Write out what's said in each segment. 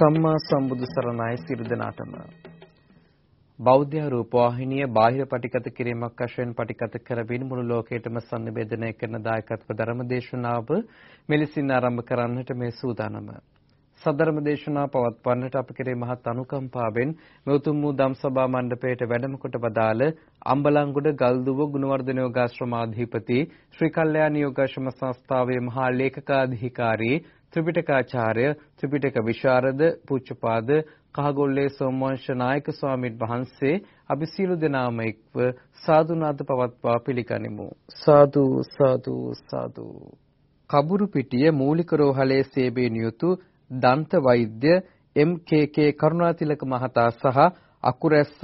සම්මා සම්බුදු සරණයි සියලු දෙනාටම. බෞද්ධ රූපවාහිනිය බාහිර පටිගත කිරීමක් වශයෙන් පටිගත කරමින් මුළු ලෝකයටම sannivedanaya කරන දායකත්ව ධර්මදේශනාව මෙලෙසින් ආරම්භ කරන්නට මේ සූදානම. සදර්ම දේශනා පවත්වන්නට අප කෙරේ මහත් අනුකම්පාවෙන් මෙතුම් වූ ධම්සභා මණ්ඩපයට වැඩම කොට වදාළ අම්බලන්ගොඩ ගල්දුව ගුණවර්ධන යෝගාශ්‍රමාධිපති ශ්‍රී කල්යාණ යෝගාශ්‍රම සංස්ථාවේ මහා ලේකකාධිකාරී ත්‍රිපිටකාචාර්ය ත්‍රිපිටක විශාරද පූජ්‍යපාද කහගොල්ලේ සෝමවංශ නායක ස්වාමීන් වහන්සේ අපි සියලු දෙනාම එක්ව සාදුනාද පවත්වා පිළිගනිමු සාදු සාදු සාදු කබුරු පිටිය මූලික රෝහලේ සේවයෙන් යුතු දන්ත වෛද්‍ය එම්.කේ.කේ. කරුණාතිලක මහතා සහ අකුරැස්ස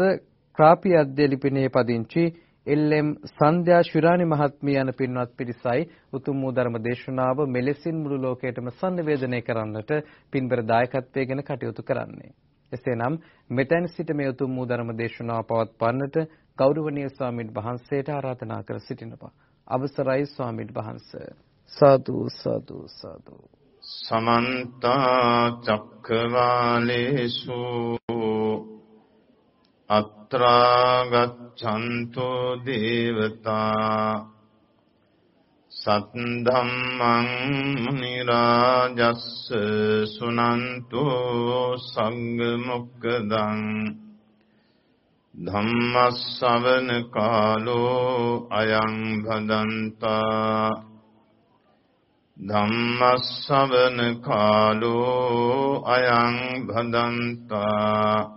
ක්‍රාපි අධ්‍ය ලිපිනයේ පදිංචි එල්.එම්. සන්ධ්‍යා ශිරානි මහත්මිය යන පින්වත් පිරිසයි උතුම් වූ ධර්ම දේශනාව මෙලෙසින් මුළු ලෝකයටම sannivedanaya කරන්නට පින්බර දායකත්වයෙන් කටයුතු කරන්නේ. එසේනම් මෙතෙන් සිට මේ උතුම් වූ ධර්ම දේශනාව පවත්වන්නට ගෞරවනීය ස්වාමීන් වහන්සේට ආරාධනා කර සිටිනවා. අවසරයි ස්වාමීන් වහන්සේ. සාදු සාදු සාදු සමන්ත චක්කවාලේසු අත්‍රා ගච්ඡන්තු දේවතා සත්ධම්මං මුනි රාජස්ස සුනන්තු සංඝ මොක්කදං ධම්මස්සවන කාලෝ අයං භදන්තා ධම්මස්සවන කාලෝ අයං භදන්තා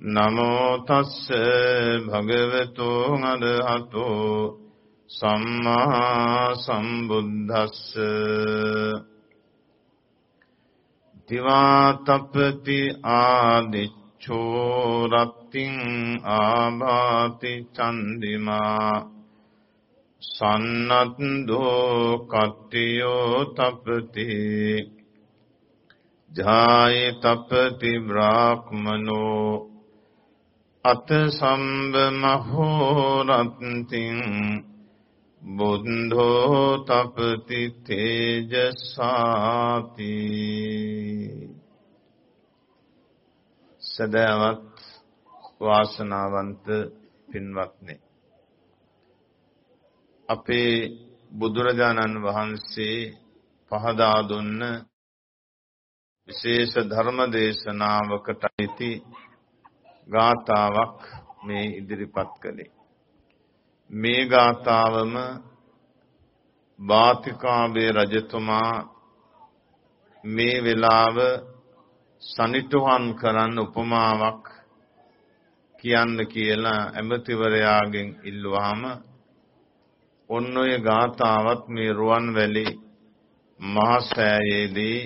නමෝ තස්ස භගවතු අරහතෝ සම්මා සම්බුද්දස්ස. දිවාතප්පති ආදිච්ඡෝ රත්තිං ආභාති චන්දිමා. සන්නත්දෝ කට්ටියෝ තපති ජාය තපති බ්‍රාහ්මනෝ අත සම්බ මහෝරත්තිං බුද්ධෝ තපති තේජසාති සදවත් වාසනාවන්ත පින්වත්නි අපේ බුදුරජාණන් වහන්සේ පහදා දුන්න විශේෂ ධර්ම දේශනාවකට ඇති ගාතාවක් මේ ඉදිරිපත් කළේ. මේ ගාතාවම බාතිකාවේ රජතුමා මේ වෙලාව සනිටුහන් කරන්න උපමාවක් කියන්න කියලා ඇමතිවරයාගෙන් ඉල්ලුවාම ඔන්න ඔය ගාතාවත් මේ රුවන්වැලි මහසෑයේදී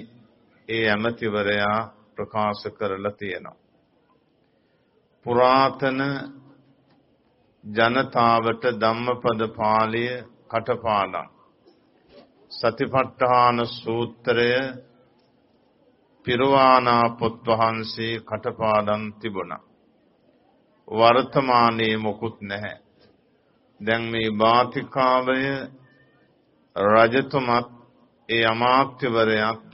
ඒ ඇමතිවරයා ප්‍රකාශ කරලා තියෙනවා. පුරාතන ජනතාවට ධම්මපද පාළිය කටපාඩම් සතිපට්ඨාන සූත්‍රය පිරවානා පොත් වහන්සේ කටපාඩම් තිබුණා. වර්තමානයේ මොකුත් නැහැ. දැන් මේ බාතිකාවය රජතුමත් ඒ අමාත්‍යවරයත්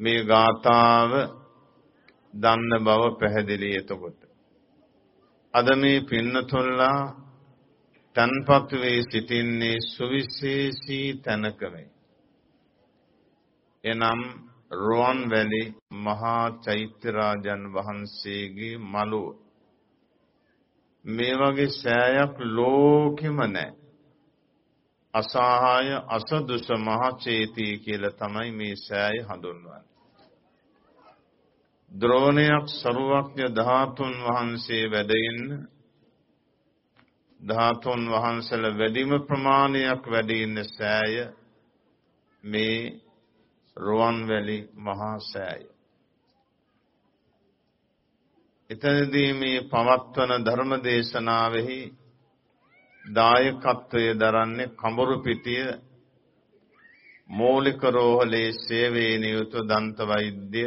මේ ගාථාව දන්න බව පැහැදිලි එතකොට. අද මේ පින්නතුල්ලා තන්පත් වේ සිටින්නේ සුවිශේෂී තැනක වේ. එනම් රුවන්වැලි මහා චෛත්‍යරාජන් වහන්සේගේ මළුව මේ වගේ සෑයක් ලෝකෙම නැහැ. අසහාය අසදුස මහචේති කියලා තමයි මේ සෑය හඳුන්වන්නේ. ද්‍රෝණයක් සරුවක්ඥ ධාතුන් වහන්සේ වැඩ ඉන්න ධාතුන් වහන්සේලා වැඩිම ප්‍රමාණයක් වැඩ ඉන්න සෑය මේ රුවන්වැලි මහා සෑය. එතනදී මේ පවත්වන ධර්ම දේශනාවෙහි දායකත්වයේ දරන්නේ කඹුරු පිටිය මූලික රෝහලේ සේවයේ නියුත දන්ත වෛද්‍ය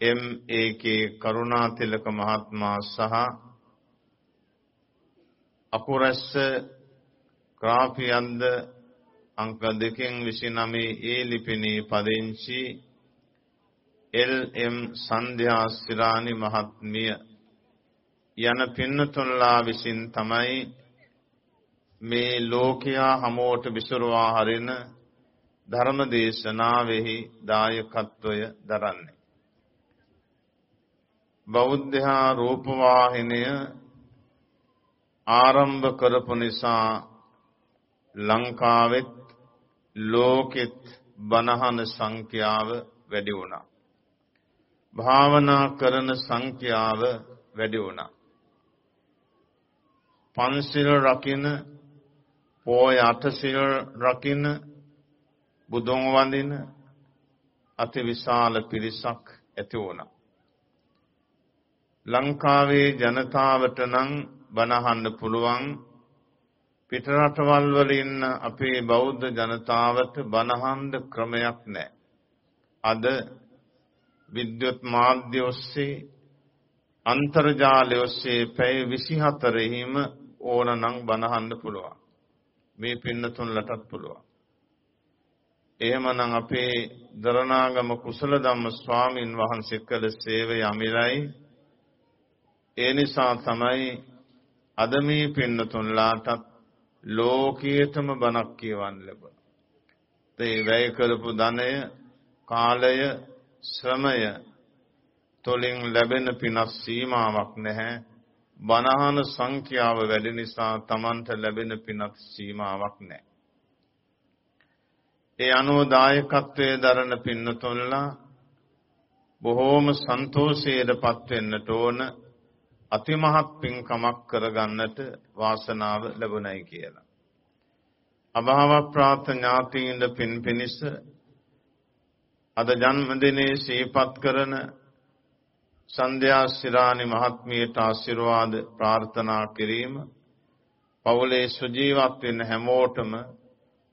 එම්.ඒ.කේ කරුණාතිලක මහත්මයා සහ අකුරැස්ස ග්‍රාෆියන්ද අංක දෙකෙන් 29 ඒ ලිපිනේ පදිංචි එල්.එම්. සන්ධ්‍යා සිරානි මහත්මිය යන පින්නතුන්ලා විසින් තමයි මේ ලෝකයා හමුවට විසුරුවා හරින ධර්ම දේශනාවෙහි දායකත්වය දරන්නේ බෞද්ධහා රූපවාහිනිය ආරම්භ කරපු නිසා ලංකාවෙත් ලෝකෙත් බණහන සංඛ්‍යාව වැඩි වුණා. භාවනා කරන සංඛ්‍යාව වැඩි වුණා. පන්සිල් රකින්න, පෝය අටසිල් රකින්න, බුදුන් වඳින අතිවිශාල පිරිසක් ඇති වුණා. ලංකාවේ ජනතාවට නම් බනහන්න පුළුවන් පිටරටවල් වල ඉන්න අපේ බෞද්ධ ජනතාවට බනහන්න ක්‍රමයක් නැහැ. අද විද්‍යුත් මාධ්‍ය ඔස්සේ අන්තර්ජාලය ඔස්සේ පැය 24 හිම ඕනනම් බනහන්න පුළුවන්. මේ පින්නතුන්ලටත් පුළුවන්. එහෙමනම් අපේ දරණාගම කුසල ධම්ම ස්වාමින් වහන්සේ කළ සේවය අමිරයි ඒ නිසා තමයි අද මේ පින්නතුන්ලාටත් ලෝකීයතම බණක් කියවන්න ලැබුණ. ඒ වැය කරපු ධනය, කාලය, ශ්‍රමය තොලින් ලැබෙන පිනස් සීමාවක් නැහැ. බණහන සංඛ්‍යාව වැඩි නිසා Tamanට ලැබෙන පිනස් සීමාවක් නැහැ. ඒ අනුව දායකත්වයේ දරන පින්නතුන්ලා බොහෝම සන්තෝෂයටපත් වෙන්නට ඕන අතිමහත් පින්කමක් කරගන්නට වාසනාව ලැබුණයි කියලා. අභාව ප්‍රාර්ථ ඥාතීන්ද පින් පිනිස අද ජන්මදිනේ සිහිපත් කරන සන්ධ්‍යා ශිරානි මහත්මියට ආශිර්වාද ප්‍රාර්ථනා කිරීම පවුලේ සුජීවත් වෙන හැමෝටම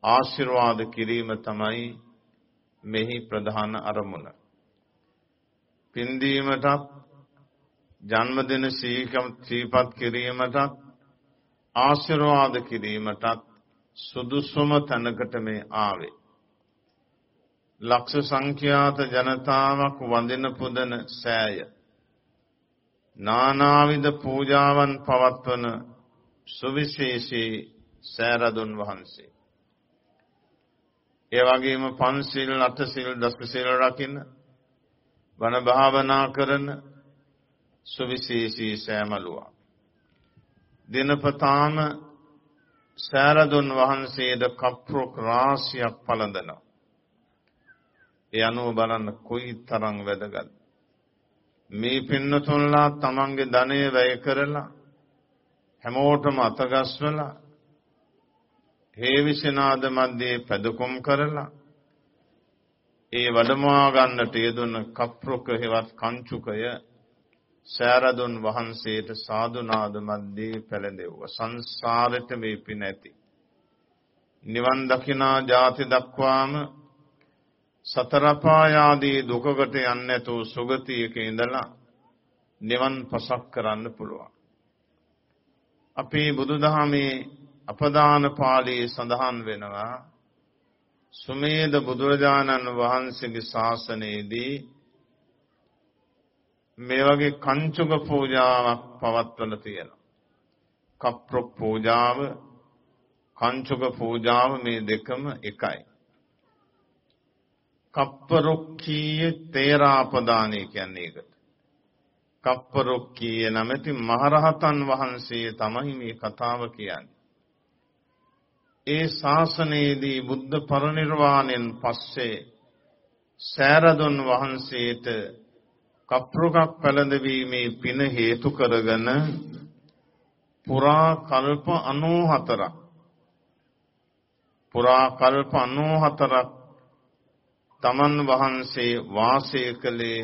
ආශිර්වාද කිරීම තමයි මෙහි ප්‍රධාන අරමුණ. පින්දීමටත් ජන්මදින සීපත් කිරීමටත් ආශිර්වාද කිරීමටත් සුදුසුම තැනකට මේ ආවේ. ලක්ෂ සංඛ්‍යාත ජනතාවක් වඳින පුදන සෑය. නානාවිද පූජාවන් පවත්වන සුවිශේෂී සෑරදුන් වහන්සේ. ඒ වගේම පන්සිල් අටසිල් දසසිල් රකින්න බණ භාවනා කරන සුවිශේෂී සෑමලුවා. දිනපතාම සෑරදුන් වහන්සේද කප්පුරුක් රාශියක් පළඳනවා. ඒ අනුව බලන්න කොයි තරම් වැදගත්. මේ පින්නතුන්ලා තමන්ගේ ධනය වැය කරලා හැමෝටම අතගස්වලා හේවිසනාද මැද්දේ පැදකුම් කරලා ඒ වඩමවා ගන්නට යෙදුන කප්පුරුක හෙවත් කංචුකය සෑරදුන් වහන්සේට සාදුනාද මැද්දේ පැලඳෙව්වා. සංසාරෙට මේ පින ඇති. නිවන් දකිනා ජාති දක්වාම සතර පායාදී දුකකට යන්නේ නැතුව සුගතියක ඉඳලා නිවන් පසක් කරන්න පුළුවන්. අපේ බුදුදහමේ අපදාන පාළියේ සඳහන් වෙනවා සුමේද බුදුරජාණන් වහන්සේගේ ශාසනයේදී මේ වගේ කංචුක පූජාවක් පවත්වලා තියෙනවා. කප්ප්‍රොක් පූජාව, කංචුක පූජාව මේ දෙකම එකයි. කප්පරුක්ඛීය තේරාපදානය කියන්නේ ඒකට. කප්පරුක්ඛීය නැමැති මහරහතන් වහන්සේ තමයි මේ කතාව කියන්නේ. ඒ ශාසනයේදී බුද්ධ පරිනිර්වාණයෙන් පස්සේ සෑරදුන් වහන්සේට කප්රුකක් පැළඳවීමේ පින හේතු කරගෙන පුරා කල්ප 94ක් පුරා කල්ප 94ක් තමන් වහන්සේ වාසය කළේ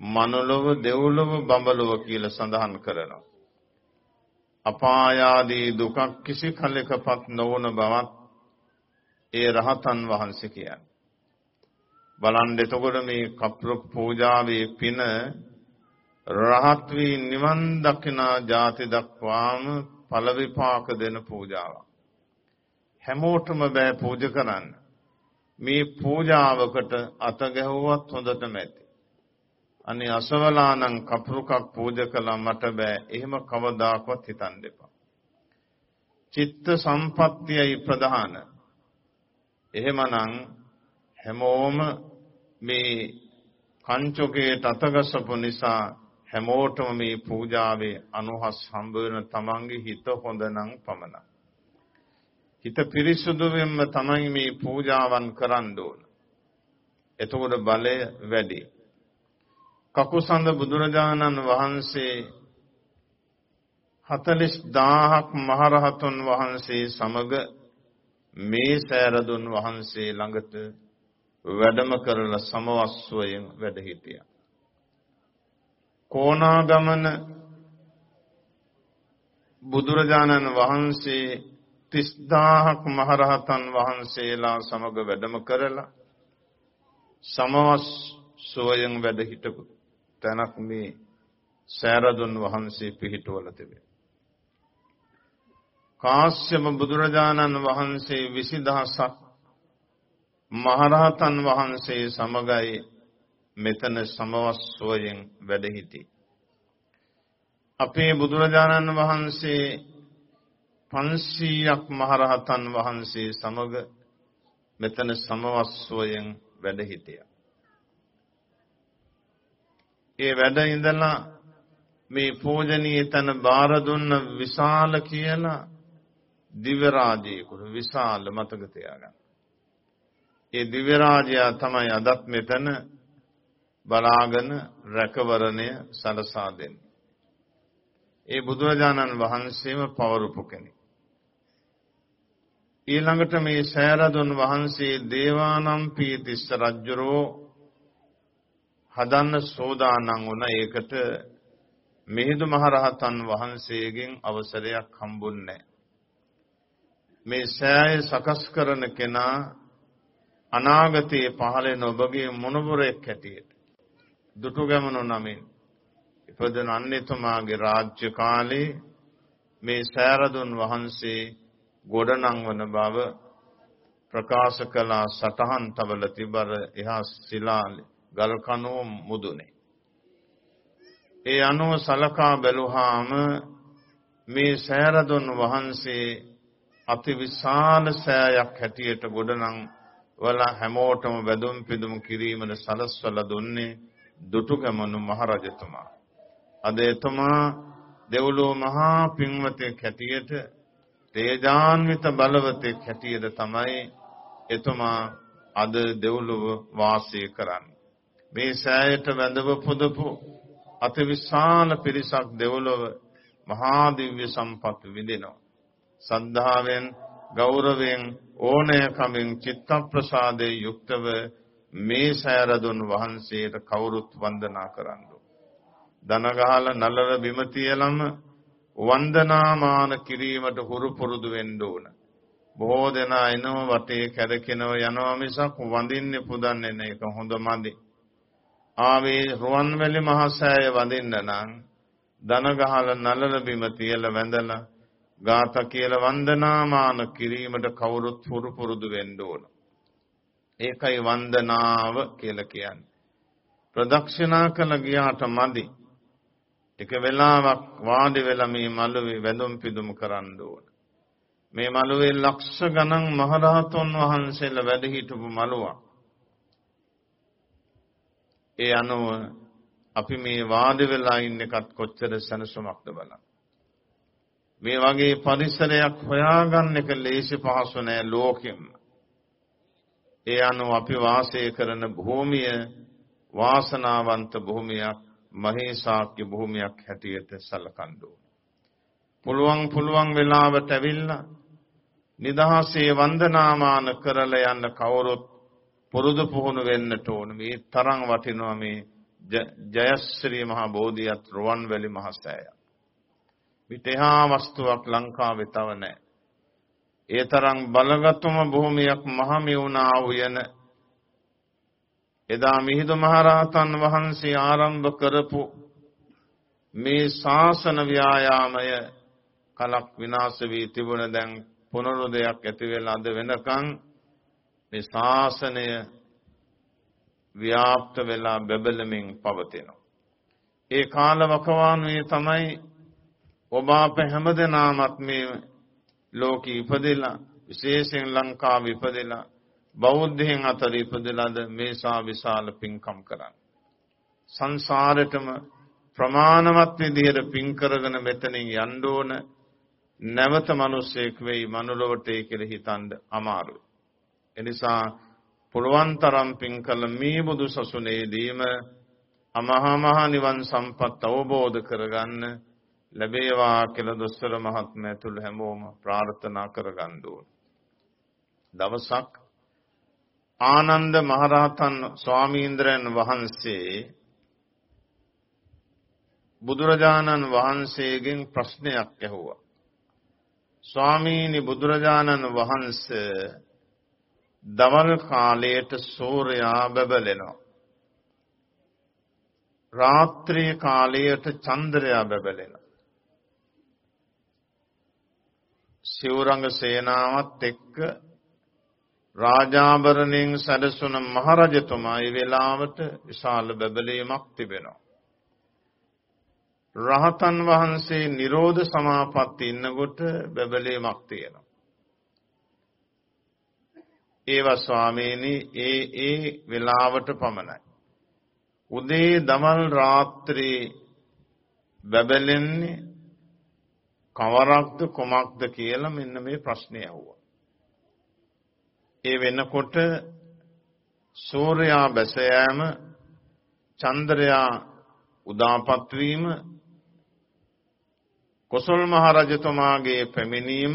මනුලොව දෙව්ලොව බඹලොව කියලා සඳහන් කරනවා. අපායාදී දුකක් කිසි කලකපත් නොවන බවත් ඒ රහතන් වහන්සේ කියන්නේ. බලන්න එතකොට මේ කප්පුරුක් පූජාවේ පින රහත් වී නිවන් දකිනා ජාති දක්වාම ඵල විපාක දෙන පූජාවක්. හැමෝටම බෑ පූජ කරන්න. මේ පූජාවකට අත ගැහුවත් හොඳටම ඇති. අනේ අසවලානම් කපුරුකක් පූජ කළා මට බෑ. එහෙම කවදාකවත් හිතන්න එපා. චිත්ත සම්පත්තියයි ප්‍රධාන. එහෙමනම් හැමෝම මේ කංචකේ තතගසපු නිසා හැමෝටම මේ පූජාවේ අනුහස් හම්බ වෙන තමන්ගේ හිත හොඳ නම් පමණයි. හිත පිරිසුදු වෙන්න තමයි මේ පූජාවන් කරන්න ඕන. එතකොට බලය වැඩි. කකුසඳ බුදුරජාණන් වහන්සේ 40000ක් මහරහතුන් වහන්සේ සමග මේ සෑරදුන් වහන්සේ ළඟට වැඩම කරලා සමවස්වයෙන් වැඩ හිටියා. කොණාගමන බුදුරජාණන් වහන්සේ 30000ක් මහරහතන් වහන්සේලා සමග වැඩම කරලා සමවස් සෝයෙන් වැඩ හිටපු තැනක් මේ සෑරදුන් වහන්සේ පිහිටවල තිබේ. කාශ්‍යප බුදුරජාණන් වහන්සේ 20000ක් මහරහතන් වහන්සේ සමගයි මෙතන සමවස් සෝයෙන් වැඩ සිටි. අපේ බුදුරජාණන් වහන්සේ 500ක් මහරහතන් වහන්සේ සමග මෙතන සමවස්සෝයෙන් වැඩ හිටියා. ඒ වැඩ ඉඳලා මේ පූජනීය තන බාර දුන්න විශාල කියලා දිව්‍ය රාජ්‍යයකට විශාල මතක තියාගන්න. ඒ දිව්‍ය රාජ්‍යය තමයි අදත් මෙතන බලාගෙන රැකවරණය සලසා දෙන්නේ. ඒ බුදුරජාණන් වහන්සේම පවරුපු කෙනෙක්. ඊළඟට මේ සෑරදුන් වහන්සේ දේවානම් පීතිස්ස රජ්ජරෝ හදන්න සෝදානම් වුණ ඒකට මිහිඳු මහරහතන් වහන්සේගෙන් අවසරයක් හම්බුන්නේ මේ සෑය සකස් කරන කෙනා අනාගතයේ පහළෙන ඔබගේ මොනබුරෙක් හැටියට දුටුගැමුණු නමින් ඉපදෙන අන්‍යතුමාගේ රාජ්‍ය කාලේ මේ සෑරදුන් වහන්සේ ගොඩනංවන බව ප්‍රකාශ කළා සටහන් තබල තිබර එහා ශිලා ගල් කණුව මුදුනේ. ඒ අනුව සලකා බැලුවාම මේ සෑරදුන් වහන්සේ අතිවිශාල සෑයක් හැටියට ගොඩනං වල හැමෝටම වැදුම් පිදුම් කිරීමට සලස්වලා දුන්නේ දුටුගැමුණු මහරජතුමා. අද එතුමා දෙව්ලොව මහා පින්වතෙක් හැටියට තේජාන්විත බලවතෙක් හැටියට තමයි එතුමා අද දෙව්ලොව වාසය කරන්නේ. මේ සෑයට වැඳව පුදපු අතිවිශාල පිරිසක් දෙව්ලොව මහා දිව්‍ය සම්පත් විඳිනවා. සද්ධාවෙන් ගෞරවයෙන් ඕනෑකමින් චිත්ත ප්‍රසාදේ යුක්තව මේ සෑරදුන් වහන්සේට කවුරුත් වන්දනා කරන්න. දන ගහලා නලල බිම තියලම වන්දනාමාන කිරීමට හුරු පුරුදු වෙන්න ඕන. බොහෝ දෙනා එනව වටේ කැරකෙනව යනවා මිසක් වඳින්නේ පුදන්නේ නැ ඒක හොඳ මදි. ආවේ රුවන්වැලි මහසෑය වඳින්න නම් දන ගහලා නලල බිම තියලා වැඳලා ගාත කියලා වන්දනාමාන කිරීමට කවුරුත් හුරු පුරුදු වෙන්න ඕන. ඒකයි වන්දනාව කියලා කියන්නේ. ප්‍රදක්ෂිනා කළ ගියාට මදි. ටික වෙලාවක් වාඩි වෙලා මේ මළුවේ වැඳුම් පිදුම් කරන්න ඕන. මේ මළුවේ ලක්ෂ ගණන් මහරහතුන් වහන්සේලා වැඩ හිටපු මළුවක්. ඒ අනුව අපි මේ වාඩි වෙලා ඉන්න එකත් කොච්චර සැනසුමක්ද බලන්න. මේ වගේ පරිසරයක් හොයාගන්න එක ලේසි පහසු නෑ ලෝකෙම. ඒ අනුව අපි වාසය කරන භූමිය වාසනාවන්ත භූමියක් මහේසාක්‍ය භූමියක් හැටියට සලකන්න ඕන. පුළුවන් පුළුවන් වෙලාවට ඇවිල්ලා නිදහසේ වන්දනාමාන කරලා යන්න කවුරුත් පුරුදු පුහුණු වෙන්නට ඕන. මේ තරම් වටිනවා මේ ජයශ්‍රී මහා බෝධියත් රුවන්වැලි මහසෑය. විටහා වස්තුවක් ලංකාවේ තව නැහැ. ඒ තරම් බලගත්ම භූමියක් මහමෙවුනා උයන එදා මිහිඳු මහරහතන් වහන්සේ ආරම්භ කරපු මේ ශාසන ව්‍යායාමය කලක් විනාශ වී තිබුණ දැන් පුනරුදයක් ඇති වෙලා අද වෙනකන් මේ ශාසනය ව්‍යාප්ත වෙලා බබලමින් පවතිනවා. ඒ කාල වකවානුවේ තමයි ඔබ අප හැමදෙනාමත් මේ ලෝකෙ ඉපදෙලා විශේෂයෙන් ලංකාවේ ඉපදෙලා බෞද්ධයන් අතර ඉපදලාද මේසා විශාල පින්කම් කරන්න. සංසාරෙටම ප්‍රමාණවත් විදිහට පින් කරගෙන මෙතනින් යන්න ඕන නැවත මිනිසෙක් වෙයි මනුලොවට ඒ කියලා හිතන්න අමාරුයි. එනිසා පුළුවන් තරම් පින් කළ මේ බුදු සසුනේදීම අමහා මහ නිවන් සම්පත් අවබෝධ කරගන්න ලැබේවා කියලා දොස්තර මහත්මයා තුල හැමෝම ප්‍රාර්ථනා කරගන්න ඕන. දවසක් ආනන්ද මහරහතන් ස්වාමීන්ද්‍රයන් වහන්සේ බුදුරජාණන් වහන්සේගෙන් ප්‍රශ්නයක් ඇහුවා. ස්වාමීනි බුදුරජාණන් වහන්සේ දවල් කාලයට සූර්යයා බබලෙනවා. රාත්‍රී කාලයට චන්ද්‍රයා බබලෙනවා. සිවුරංග සේනාවත් එක්ක රාජාභරණයෙන් සැරසුන මහරජතුමා ඒ වෙලාවට විශාල බබලීමක් තිබෙනවා. රහතන් වහන්සේ නිරෝධ සමාපatti ඉන්නකොට බබලීමක් තියෙනවා. ඒවා ස්වාමීනි ඒ ඒ වෙලාවට පමණයි. උදේ දමල් රාත්‍රී බබලෙන්නේ කවරක්ද කොමක්ද කියලා මෙන්න මේ ප්‍රශ්නේ අහුවා. ඒ වෙනකොට සූර්යයා බැස යාම චන්ද්‍රයා උදාපත් වීම කොසල් මහ රජතුමාගේ පැමිණීම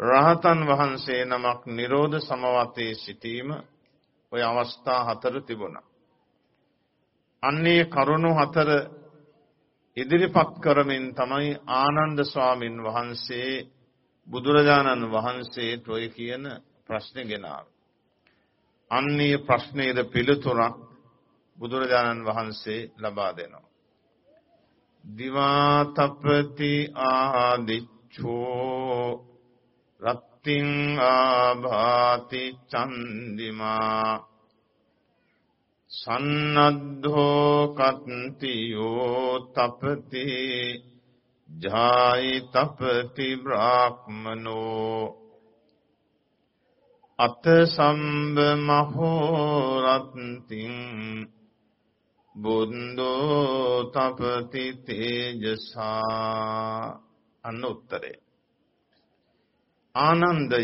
රහතන් වහන්සේ නමක් නිරෝධ සමවතේ සිටීම ඔය අවස්ථා හතර තිබුණා. අන්නේ කරුණු හතර ඉදිරිපත් කරමින් තමයි ආනන්ද ස්වාමින් වහන්සේ බුදුරජාණන් වහන්සේට ඔය කියන ප්‍රශ්නේ ගෙනාවේ. අන්නේ ප්‍රශ්නේද පිළිතුරක් බුදුරජාණන් වහන්සේ ලබා දෙනවා. දිවා තපති ආදිච්ඡෝ රත්තිං ආභාති චන්දිමා සන්නද්ධෝ කත්තියෝ තපති ජායි තපති බ්‍රාහ්මනෝ අත සම්බ මහෝරත්තිං බුන්දෝ තපති තේජසා අන්න උත්තරේ. ආනන්දය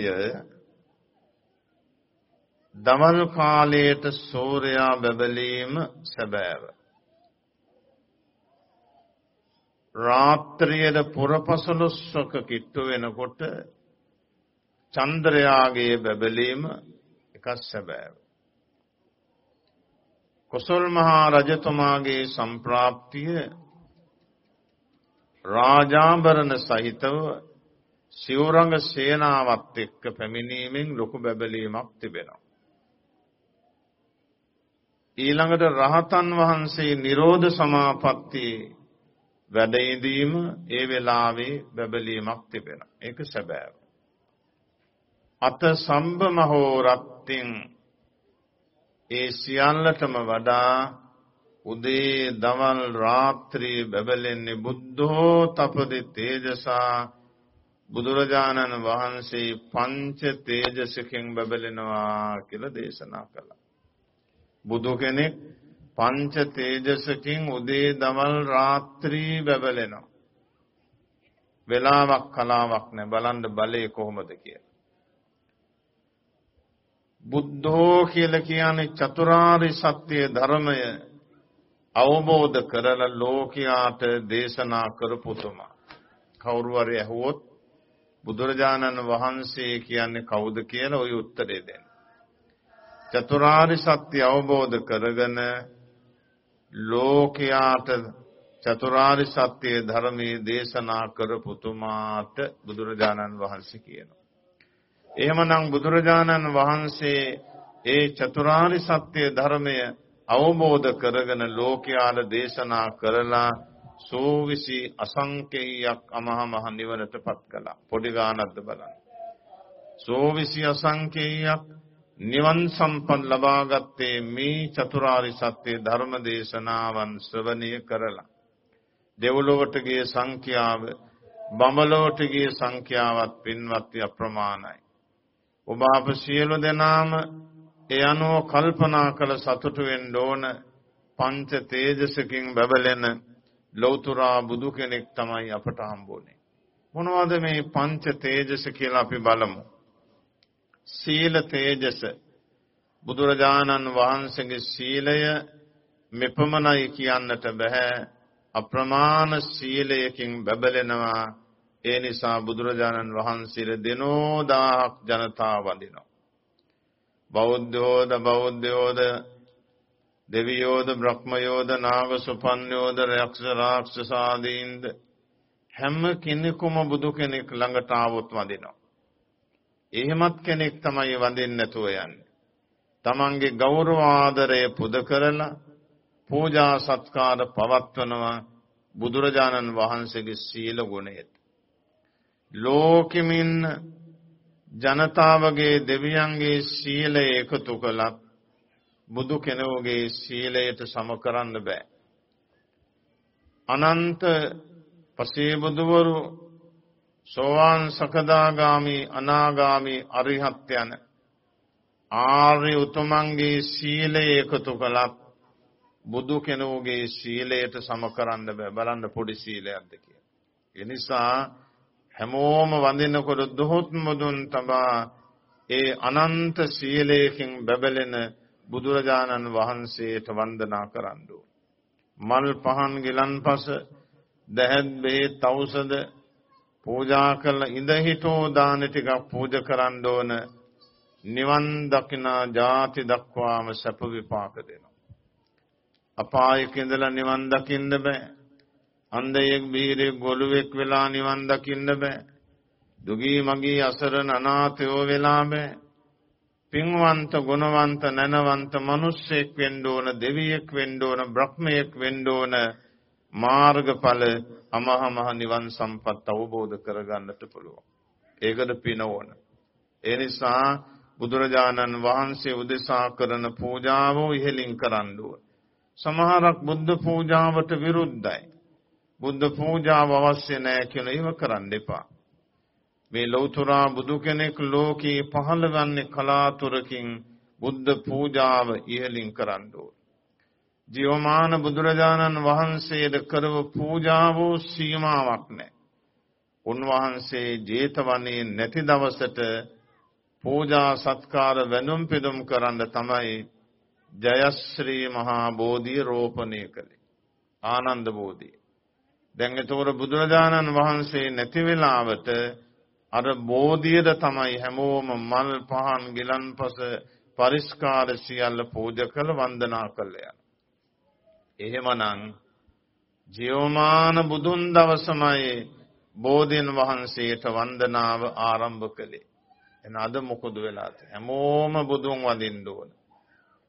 දමල් කාලයට සූර්යා බබලීම සැබෑව රාත්‍රියේද පුරපසළොස්වක කිට්ටු වෙනකොට චන්ද්‍රයාගේ බැබලීම එකක් සැබෑව. කොසල් මහා රජතුමාගේ සම්ප්‍රාප්තිය රාජාභරණ සහිතව සිවුරංග සේනාවත් එක්ක පැමිණීමෙන් ලොකු බැබලීමක් තිබෙනවා. ඊළඟට රහතන් වහන්සේ නිරෝධ සමාපatti වැඩඉදීම ඒ වෙලාවේ බැබලීමක් තිබෙනවා. ඒක සැබෑව. අත සම්බ මහෝරත්තිං ඒ සියල්ලටම වඩා උදේ දවල් රාත්‍රී බැබලෙන්නේ බුද්ධෝ තපදි තේජසා බුදුරජාණන් වහන්සේ පංච තේජසකින් බැබලෙනවා කියලා දේශනා කළා. බුදු කෙනෙක් පංච තේජසකින් උදේ දවල් රාත්‍රී බැබලෙනවා. වෙලාවක් කලාවක් නැ බලන්න බලේ කොහොමද කියලා. බුද්ධෝ කියලා කියන්නේ චතුරාර්ය සත්‍ය ධර්මය අවබෝධ කරලා ලෝකයාට දේශනා කරපු තුමා. කවුරු හරි ඇහුවොත් බුදුරජාණන් වහන්සේ කියන්නේ කවුද කියලා ওই උත්තරේ දෙන්න. චතුරාර්ය සත්‍ය අවබෝධ කරගෙන ලෝකයාට චතුරාර්ය සත්‍ය ධර්මයේ දේශනා කරපු තුමාට බුදුරජාණන් වහන්සේ කියනවා. එහෙමනම් බුදුරජාණන් වහන්සේ ඒ චතුරාර්ය සත්‍ය ධර්මය අවබෝධ කරගෙන ලෝකයාට දේශනා කරලා සෝවිසි අසංකේයයක් අමහ මහ නිවනටපත් කළා. පොඩි ගානක්ද බලන්න. සෝවිසි අසංකේයයක් නිවන් සම්පන් ලබාගත්තේ මේ චතුරාරි සත්‍ය ධර්ම දේශනාවන් ශ්‍රවණය කරලා. දෙව්ලොවට ගිය සංඛ්‍යාව බඹලොවට ගිය සංඛ්‍යාවත් පින්වත් අප්‍රමාණයි. ඔබ අප සියලු දෙනාම ඒ අනුව කල්පනා කළ සතුටු වෙන්න ඕන පංච තේජසකින් බබලෙන ලෞතුරා බුදු කෙනෙක් තමයි අපට හම්බුනේ. මොනවද මේ පංච තේජස කියලා අපි බලමු. සීල තේජස. බුදුරජාණන් වහන්සේගේ සීලය මෙපමණයි කියන්නට බෑ. අප්‍රමාණ සීලයකින් බබලෙනවා. ඒ නිසා බුදුරජාණන් වහන්සේ දිනෝ දාහක් ජනතාව වඳිනවා. බෞද්ධයෝද බෞද්ධයෝද දෙවියෝද බ්‍රහ්මයෝද නාග සුපන්නයෝද යක්ෂ රාක්ෂසාදීන්ද හැම කෙනෙකුම බුදු කෙනෙක් ළඟට ආවොත් වඳිනවා. එහෙමත් කෙනෙක් තමයි වඳින්න නැතුව යන්නේ. තමන්ගේ ගෞරව ආදරය පුද කරලා පූජා සත්කාර පවත්වනවා බුදුරජාණන් වහන්සේගේ සීල ගුණයට. ලෝකෙමින් ජනතාවගේ දෙවියන්ගේ සීලය එකතු කළත් බුදු කෙනෙකුගේ සීලයට සම කරන්න බෑ. අනන්ත පසේබුදුවරු සෝවාන් සකදාගාමි අනාගාමි අරිහත් යන ආර්ය උතුමන්ගේ සීලය එකතු කළත් බුදු කෙනෙකුගේ සීලයට සම කරන්න බෑ බලන්න පොඩි සීලයක්ද කියලා. ඒ නිසා හැමෝම වඳිනකොට දොහොත් මුදුන් තබා ඒ අනන්ත සීලයකින් බැබලෙන බුදුරජාණන් වහන්සේට වන්දනා කරන්න මල් පහන් ගිලන්පස දැහැත් බෙහෙත් ඖෂධ පූජා කළ ඉඳ හිටෝ දාන ටිකක් පූජා කරන්න ඕන නිවන් දකිනා ජාති දක්වාම සැප විපාක දෙනවා අපායක ඉඳලා නිවන් දකින්න බෑ අන්ධයෙක් බීරෙක් ගොළුෙක් වෙලා නිවන් දකින්න බෑ. දුගී මගී අසරණ අනාථයෝ වෙලා බෑ. පින්වන්ත ගුණවන්ත නැනවන්ත මිනිස්සෙක් වෙන්න ඕන දෙවියෙක් වෙන්න ඕන බ්‍රහ්මයෙක් වෙන්න ඕන මාර්ගඵල අමහ මහ නිවන් සම්පත් අවබෝධ කරගන්නට පුළුවන්. ඒකට පින ඕන. ඒ නිසා බුදුරජාණන් වහන්සේ උදෙසා කරන පූජාව ඉහෙලින් කරන්න ඕන. සමහරක් බුද්ධ පූජාවට විරුද්ධයි. බුද්ධ පූජාව අවශ්‍ය නැහැ කියලා ඒව කරන්න එපා. මේ ලෞතුරා බුදු කෙනෙක් ලෝකේ පහළ වන්නේ කලාතුරකින් බුද්ධ පූජාව ඉහළින් කරන්න ඕන. ජීවමාන බුදුරජාණන් වහන්සේට කරව පූජාව සීමාවක් නැහැ. උන්වහන්සේ ජේතවනයේ නැති දවසට පූජා සත්කාර වෙනුම් පිදුම් කරන්න තමයි ජයශ්‍රී මහා බෝධිය රෝපණය කළේ. ආනන්ද බෝධිය. දැන් එතකොට බුදුරජාණන් වහන්සේ නැති වෙලාවට අර බෝධියද තමයි හැමෝම මල් පහන් ගිලන්පස පරිස්කාර සියල්ල පූජා කළ වන්දනා කළ යන. එහෙමනම් ජීවමාන බුදුන් දවසමයි බෝධීන් වහන්සේට වන්දනාව ආරම්භ කළේ. එන අද මොකද වෙලා හැමෝම බුදුන් වඳින්න ඕන.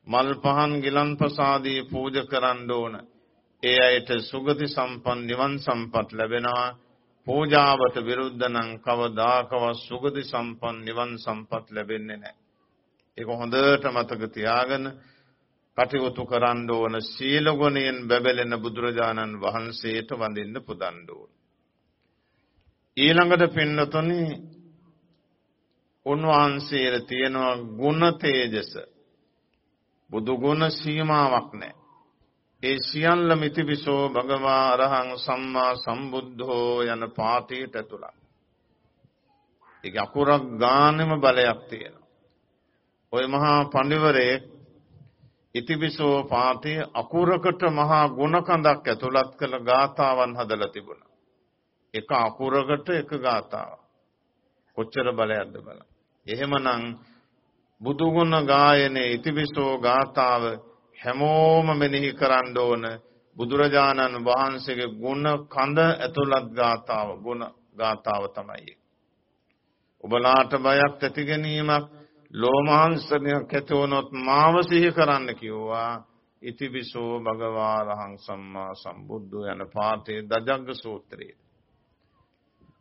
මල් පහන් ගිලන්පස ආදී පූජා කරන්න ඕන. ඒ අයට සුගති සම්පන්න නිවන් සම්පත් ලැබෙනවා පූජාවට විරුද්ධ නම් කවදාකවත් සුගති සම්පන්න නිවන් සම්පත් ලැබෙන්නේ නැහැ ඒක හොඳට මතක තියාගෙන කටයුතු කරන්න ඕන සීල ගුණයෙන් බැබලෙන බුදුරජාණන් වහන්සේට වඳින්න පුදන්න ඕන ඊළඟට පින්නතුනි උන්වහන්සේට තියෙනවා ගුණ තේජස බුදු ගුණ සීමාවක් නැහැ ඒ සියල්ල මිතිවිසෝ භගවා අරහං සම්මා සම්බුද්ධෝ යන පාඨයට ඇතුළත්. ඒක අකුරක් ගානෙම බලයක් තියෙනවා. ওই මහා පඬිවරේ ඉතිවිසෝ පාඨයේ අකුරකට මහා ගුණකඳක් ඇතුළත් කළ ගාථාවන් හදලා තිබුණා. එක අකුරකට එක ගාථාවක්. කොච්චර බලයක්ද බලන්න. එහෙමනම් බුදුගුණ ගායනේ ඉතිවිසෝ ගාථාව හැමෝම මෙනෙහි කරන්න ඕන බුදුරජාණන් වහන්සේගේ ගුණ කඳ ඇතුළත් ගාතාව ගුණ ගාතාව තමයි. ඔබලාට බයක් ඇති ගැනීමක් ලෝමාංශනයක් ඇති වුණොත් මාව සිහි කරන්න කිව්වා. ඉතිවිසෝ භගවා රහං සම්මා සම්බුද්ධෝ යන පාඨයේ දජග්ග සූත්‍රයේ.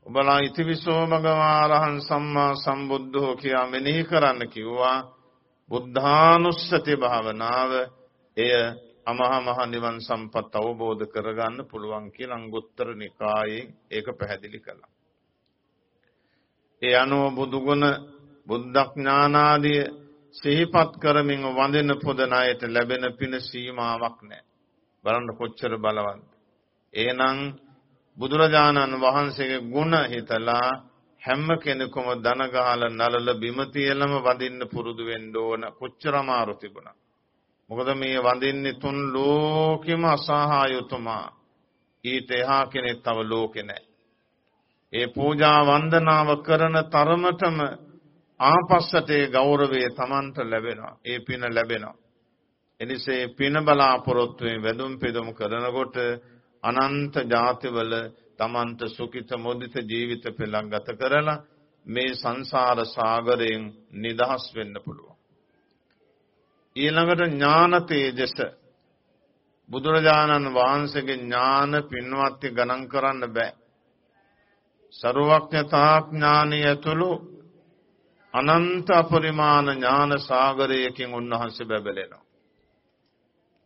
ඔබලා ඉතිවිසෝ භගවා රහං සම්මා සම්බුද්ධෝ කියා මෙනෙහි කරන්න කිව්වා. බුද්ධානුස්සති භාවනාව එය අමහා මහ නිවන් සම්පත් අවබෝධ කරගන්න පුළුවන් කියලා අංගුත්තර නිකායේ ඒක පැහැදිලි කළා. ඒ අනුව බුදුගුණ බුද්ධඥානාදිය සිහිපත් කරමින් වඳින පොදන අයට ලැබෙන පින සීමාවක් නැහැ. බලන්න කොච්චර බලවත්ද. එහෙනම් බුදුරජාණන් වහන්සේගේ ගුණ හිතලා හැම කෙනෙකුම දන ගහලා නලල බිම තියලම වඳින්න පුරුදු වෙන්න ඕන කොච්චර අමාරු තිබුණා. මොකද මේ වඳින්නේ තුන් ලෝකෙම අසහායතුමා. ඊට එහා කෙනෙක් තව ලෝකෙ නැහැ. ඒ පූජා වන්දනාව කරන තරමටම ආපස්සට ඒ ගෞරවය Tamanට ලැබෙනවා. ඒ පින ලැබෙනවා. එනිසේ පින බලාපොරොත්තුවෙන් වැදුම් පෙදුම් කරනකොට අනන්ත ජාතිවල Tamanට සුඛිත මොදිත ජීවිත පෙළක් ගත කරලා මේ සංසාර සාගරයෙන් නිදහස් වෙන්න පුළුවන්. ඊළඟට ඥාන තේජස බුදුරජාණන් වහන්සේගේ ඥාන පින්වත්ටි ගණන් කරන්න බෑ. ਸਰවඥතා ඥානය ඇතුළු අනන්ත අපරිමාණ ඥාන සාගරයකින් උන්වහන්සේ බැබලෙනවා.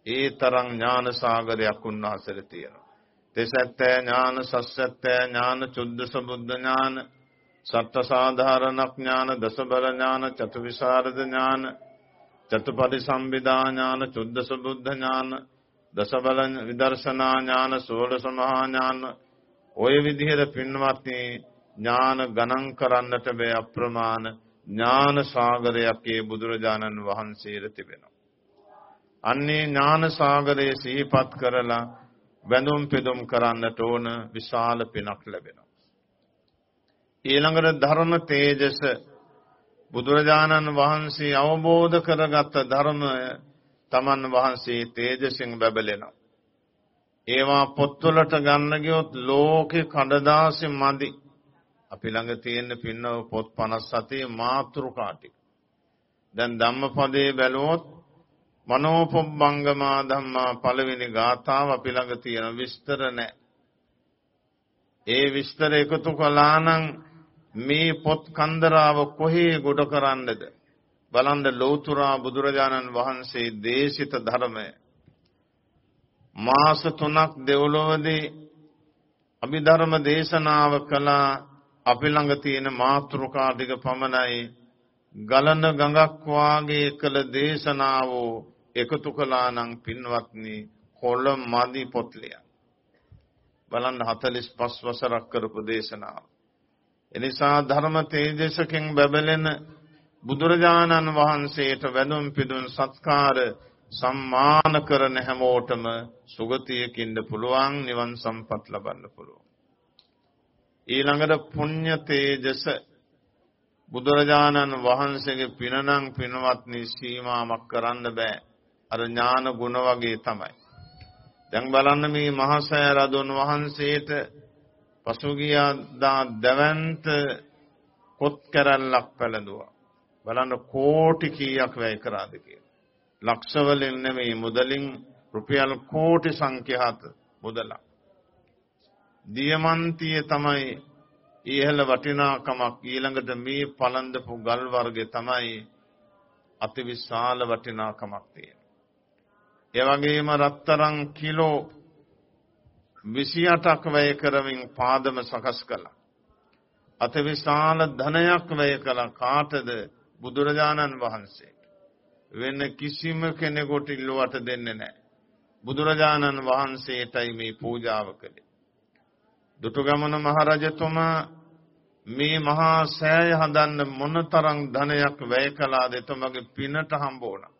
ඒ තරම් ඥාන සාගරයක් උන්වහන්සේට තියෙනවා. තෙසැත්තෑ ඥාන සස්සැත්තෑ ඥාන චුද්දස බුද්ධ ඥාන සත්‍ය සාධාරණ ඥාන දසබල ඥාන චතුවිසරද ඥාන චතුපටි සම්බිදා ඥාන චුද්දස බුද්ධ ඥාන දසබල විදර්ශනා ඥාන සෝලස මහා ඥාන ඔය විදිහට පින්වත්නි ඥාන ගණන් කරන්නට බෑ අප්‍රමාණ ඥාන සාගරයක් ඒ බුදුරජාණන් වහන්සේට තිබෙනවා. අන්නේ ඥාන සාගරයේ සිහිපත් කරලා වැඳුම් පෙදුම් කරන්නට ඕන විශාල පිනක් ලැබෙනවා. ඊළඟට ධර්ම තේජස බුදුරජාණන් වහන්සේ අවබෝධ කරගත් ධර්මය තමන් වහන්සේ තේජසින් බැබලෙනවා. ඒවා පොත්වලට ගන්න ගියොත් ලෝකේ කඩදාසි මදි. අපි ළඟ තියෙන පින්නව පොත් 57 මාතෘකා ටික. දැන් ධම්මපදයේ බැලුවොත් මනෝපොබ්බංගමා ධම්මා පළවෙනි ගාථාව අපි ළඟ තියෙන විස්තර නැහැ. ඒ විස්තර එකතු කළා නම් මේ පොත් කන්දරාව කොහේ ගොඩ කරන්නද? බලන්න ලෞතුරා බුදුරජාණන් වහන්සේ දේශිත ධර්මය මාස 3ක් දෙව්ලොවදී අභිධර්ම දේශනාව කළා අපි ළඟ තියෙන මාතෘකා ටික පමණයි. ගලන ගඟක් වාගේ කළ දේශනාව එකතු කළා නම් පින්වත්නි කොළ මදි පොත්ලිය බලන්න 45 වසරක් කරපු දේශනාව. එනිසා ධර්ම තේජසකින් බැබලෙන බුදුරජාණන් වහන්සේට වැඳුම් පිදුම් සත්කාර සම්මාන කරන හැමෝටම සුගතියකින්ද පුළුවන් නිවන් සම්පත් ලබන්න පුළුවන්. ඊළඟට පුණ්‍ය තේජස බුදුරජාණන් වහන්සේගේ පිනනම් පිනවත්නි සීමාවක් කරන්න බෑ. අර ඥාන ගුණ වගේ තමයි. දැන් බලන්න මේ මහසෑ රදුන් වහන්සේට පසුගිය දා දවන්ත කොත් කරල්ලක් පැලඳුවා. බලන්න කෝටි කීයක් වැය කරාද කියලා. ලක්ෂ වලින් නෙමෙයි මුදලින් රුපියල් කෝටි සංඛ්‍යාත මුදලක්. දියමන්තිය තමයි ඉහළ වටිනාකමක් ඊළඟට මේ පළඳපු ගල් වර්ගය තමයි අතිවිශාල වටිනාකමක් තියෙන. ඒ වගේම රත්තරන් කිලෝ 28ක් වැය කරමින් පාදම සකස් කළා. අතිවිශාල ධනයක් වැය කළා කාටද බුදුරජාණන් වහන්සේ. වෙන කිසිම කෙනෙකුට ඉල්ලුවට දෙන්නේ නැහැ. බුදුරජාණන් වහන්සේටයි මේ පූජාව කළේ. දුටුගැමුණු මහරජතුමා මේ මහා සෑය හදන්න මොනතරම් ධනයක් වැය කළාද එතුමගේ පිනට හම්බ වුණා.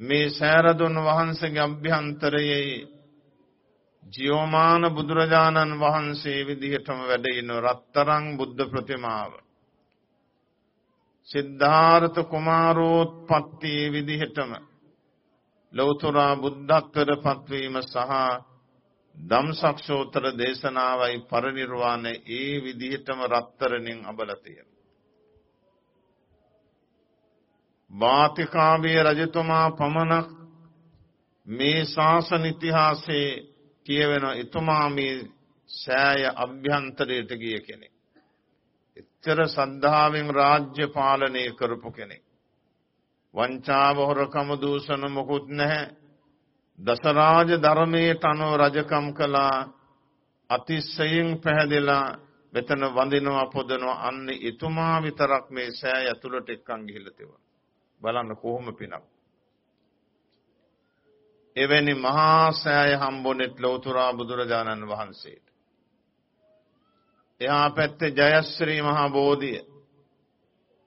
මේ සෑරදුන් වහන්සේගේ අභ්‍යන්තරයේ ජීවමාන බුදුරජාණන් වහන්සේ විදිහටම වැඩ ඉන රත්තරන් බුද්ධ ප්‍රතිමාව සිද්ධාර්ථ කුමාරෝත්පත්තියේ විදිහටම ලෞතුරා බුද්ධත්වයට පත්වීම සහ ධම්සක්ෂෝත්තර දේශනාවයි පරිනිර්වාණය ඒ විදිහටම රත්තරණින් අබල තියෙනවා. වාතිකාවේ රජතුමා පමණක් මේ ශාසන ඉතිහාසයේ කියවෙන එතුමා මේ සෑය අභ්‍යන්තරයට ගිය කෙනෙක්. එච්චර සද්ධාවෙන් රාජ්‍ය පාලනය කරපු කෙනෙක්. වංචාව හොරකම දූෂණ මොකුත් නැහැ. දසරාජ ධර්මයට අනුව රජකම් කළා අතිශයින් පැහැදිලා මෙතන වඳිනවා පොදනවා අන්න එතුමා විතරක් මේ සෑය ඇතුළට එක්කන් ගිහිල්ලා තිබුණා. බලන්න කොහොම පිනක්. එවැනි මහා සෑය හම්බුනෙත් ලෞතුරා බුදුරජාණන් වහන්සේට. එහා පැත්තේ ජයශ්‍රී මහා බෝධිය.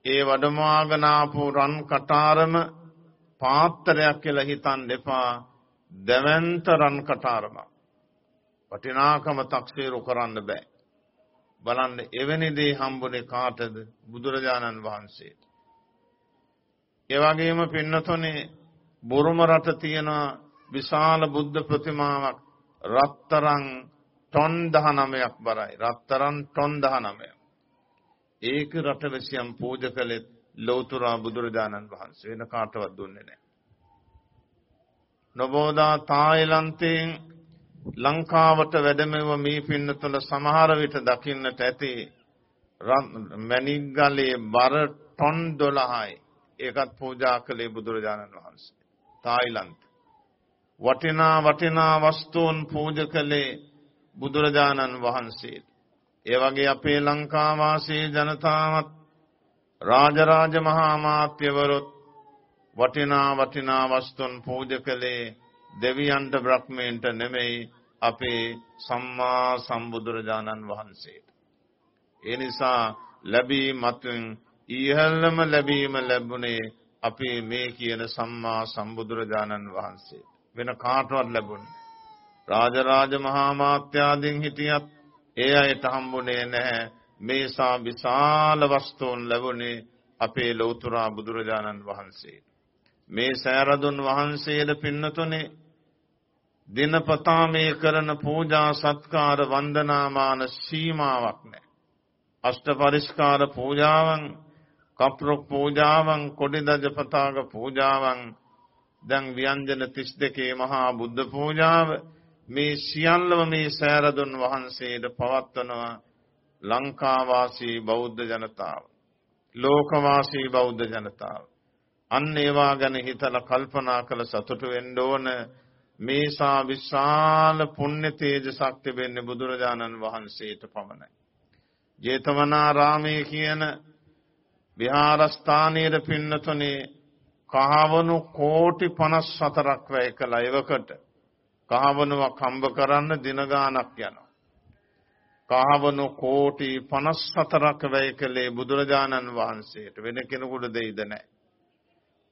ඒ වඩමාගනාපු රන් කටාරම පාත්තරයක් කියලා හිතන් දෙපා දැවන්ත රන් කටාරමක්. වටිනාකම තක්සේරු කරන්න බෑ. බලන්න එවැනි දේ හම්බුනේ කාටද බුදුරජාණන් වහන්සේට. ඒ වගේම පින්නතොනේ බුරුම රට තියෙන විශාල බුද්ධ ප්‍රතිමාවක් රත්තරන් ටොන් 19ක් බරයි. රත්තරන් ටොන් 19ක්. ඒක රටවැසියන් පූජා කළේ ලෞතර බුදුරජාණන් වහන්සේ වෙන කාටවත් දුන්නේ නැහැ. නොබෝදා තායිලන්තයෙන් ලංකාවට වැඩමව මේ පින්නතුල සමහර විට දකින්නට ඇති මැණික්ගලේ බර ටොන් 12යි. ඒකත් පූජා කළේ බුදුරජාණන් වහන්සේ. තායිලන්ත. වටිනා වටිනා වස්තුන් පූජා කළේ බුදුරජාණන් වහන්සේට. ඒ වගේ අපේ ලංකාවාසී ජනතාවත් රාජරාජ මහා මාත්‍යවරුත් වටිනා වටිනා වස්තුන් පූජා කළේ දෙවියන්ට බ්‍රහ්මයන්ට නෙමෙයි අපේ සම්මා සම්බුදුරජාණන් වහන්සේට. ඒ නිසා ලැබී මතුන් ඉහළම ලැබීම ලැබුණේ අපේ මේ කියන සම්මා සම්බුදුරජාණන් වහන්සේ. වෙන කාටවත් ලැබුණේ. රාජරාජ මහා මාත්‍යාදීන් හිටියත් ඒ අයට හම්බුනේ නැහැ. මේසා විශාල වස්තුන් ලැබුණේ අපේ ලෞතුරා බුදුරජාණන් වහන්සේ. මේ සෑරදුන් වහන්සේට පින්නතුනේ දිනපතා මේ කරන පූජා සත්කාර වන්දනාමාන සීමාවක් නැහැ. අෂ්ට පරිස්කාර පූජාවන් කප්රොක් පූජාවන් කොඩිදජ පතාක පූජාවන් දැන් ව්‍යංජන 32 මහා බුද්ධ පූජාව මේ සියල්ලම මේ සෑරදුන් වහන්සේට පවත්වනවා ලංකාවාසී බෞද්ධ ජනතාව ලෝකවාසී බෞද්ධ ජනතාව අන්න ඒවා ගැන හිතලා කල්පනා කළ සතුටු වෙන්න ඕන මේසා විශාල පුණ්‍ය තේජසක් තිබෙන්නේ බුදුරජාණන් වහන්සේට පමණයි. ජේතවනාරාමයේ කියන විහාරස්ථානයේ පින්නතුනේ කහවණු කෝටි 54ක් වැය කළ එවකට කහවණුවක් හම්බ කරන්න දින ගාණක් යනවා. කහවණු කෝටි 54ක් වැය කළේ බුදුරජාණන් වහන්සේට වෙන කෙනෙකුට දෙයිද නැහැ.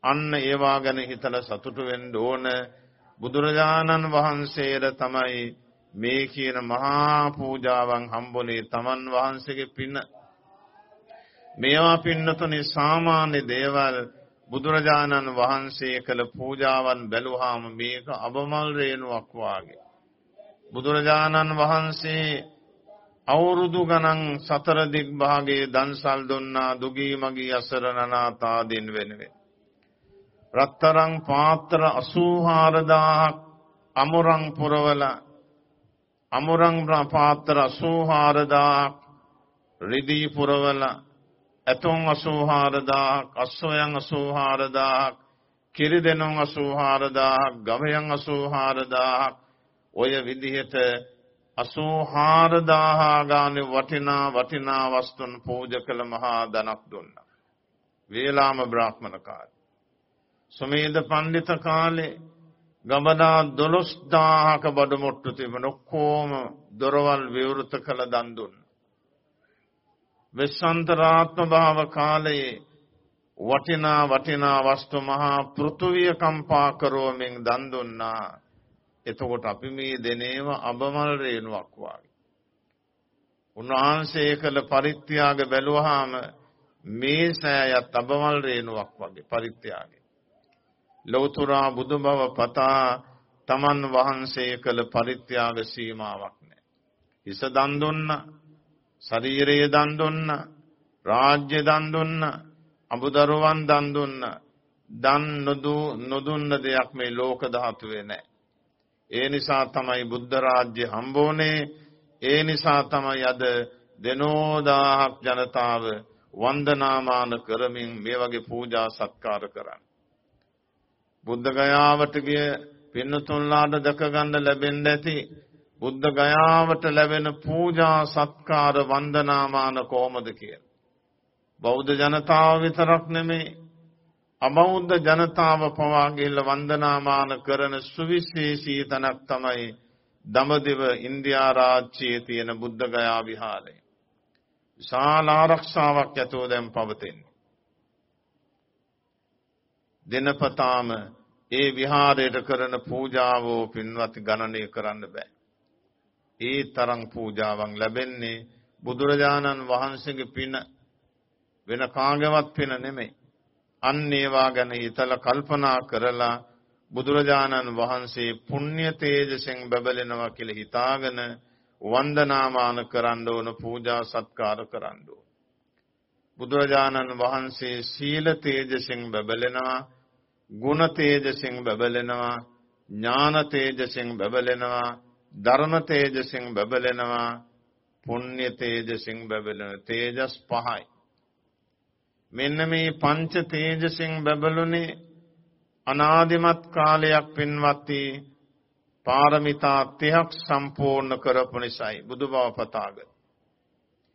අන්න ඒවා ගැන හිතලා සතුටු වෙන්න ඕන බුදුරජාණන් වහන්සේට තමයි මේ කියන මහා පූජාවන් හම්බුනේ තමන් වහන්සේගේ පින මේවා පින්නතුනේ සාමාන්‍ය දේවල් බුදුරජාණන් වහන්සේ කළ පූජාවන් බැලුවාම මේක අබමල් රේණුවක් වාගේ. බුදුරජාණන් වහන්සේ අවුරුදු ගණන් සතර දිග් භාගයේ දන්සල් දුන්නා දුගී මගී අසරණ අනාථාදීන් වෙනුවෙන්. රත්තරන් පාත්‍ර 84000ක් අමුරන් පුරවල අමුරන් පාත්‍ර 84000ක් රිදී පුරවල ඇතුන් 84000ක් අස්සෝයන් 84000ක් කිරි දෙනුන් 84000ක් ගවයන් 84000ක් ඔය විදිහට 84000 ගානේ වටිනා වටිනා වස්තුන් පූජා කළ මහා ධනක් දුන්නා. වේලාම බ්‍රාහ්මණ කාලේ. සුමේද පඬිත කාලේ ගමනා 12000ක බඩමුට්ටු තිබෙන ඔක්කොම දොරවල් විවෘත කළ දන් දුන්නා. වෙස්සන්තරාත්ම භාව කාලයේ වටිනා වටිනා වස්තු මහා පෘථුවිය කම්පා කරවමින් දන් දුන්නා. එතකොට අපි මේ දෙනේම අබමල් රේණුවක් වාගේ. උන්වහන්සේ කළ පරිත්‍යාග බැලුවාම මේ සෑයත් අබමල් රේණුවක් වගේ පරිත්‍යාගය. ලෞතුරා බුදු බව පතා තමන් වහන්සේ කළ පරිත්‍යාග සීමාවක් නැහැ. හිස දන් දුන්න, ශරීරය දන් දුන්න, රාජ්‍ය දන් දුන්න, අඹදරුවන් දන් දුන්න. දන් නොදුන්න දෙයක් මේ ලෝක ධාතුවේ නැහැ. ඒ නිසා තමයි බුද්ධ රාජ්‍ය හම්බෝනේ. ඒ නිසා තමයි අද දෙනෝදාහක් ජනතාව වන්දනාමාන කරමින් මේ වගේ පූජා සත්කාර කරන්නේ. බුද්ධ ගයාවට ගිය පින්නතුන්ලාට දැක ගන්න ලැබෙන්න ඇති බුද්ධ ගයාවට ලැබෙන පූජා සත්කාර වන්දනාමාන කොහොමද කියලා. බෞද්ධ ජනතාව විතරක් නෙමේ අබෞද්ධ ජනතාව පවා ගිහිල්ලා වන්දනාමාන කරන සුවිශේෂී තැනක් තමයි දඹදිව ඉන්දියා රාජ්‍යයේ තියෙන බුද්ධ ගයා විහාරය. විශාල ආරක්ෂාවක් ඇතුව දැන් පවතින්නේ. දිනපතාම ඒ විහාරයට කරන පූජාවෝ පින්වත් ගණනය කරන්න බෑ. ඒ තරම් පූජාවන් ලැබෙන්නේ බුදුරජාණන් වහන්සේගේ පින වෙන කාගේවත් පින නෙමෙයි. අන්න ඒවා ගැන හිතලා කල්පනා කරලා බුදුරජාණන් වහන්සේ පුණ්‍ය තේජසෙන් බබලෙනවා කියලා හිතාගෙන වන්දනාමාන කරන්න ඕන පූජා සත්කාර කරන්න ඕන. බුදුරජාණන් වහන්සේ සීල තේජසෙන් බබලෙනවා ගුණ තේජසෙන් බබලෙනවා ඥාන තේජසෙන් බබලෙනවා ධර්ම තේජසෙන් බබලෙනවා පුණ්‍ය තේජසෙන් බබලෙන තේජස් පහයි මෙන්න මේ පංච තේජසෙන් බබළුනේ අනාදිමත් කාලයක් පින්වත්ටි පාරමිතා 30ක් සම්පූර්ණ කරපු නිසායි බුදු බව පතාග.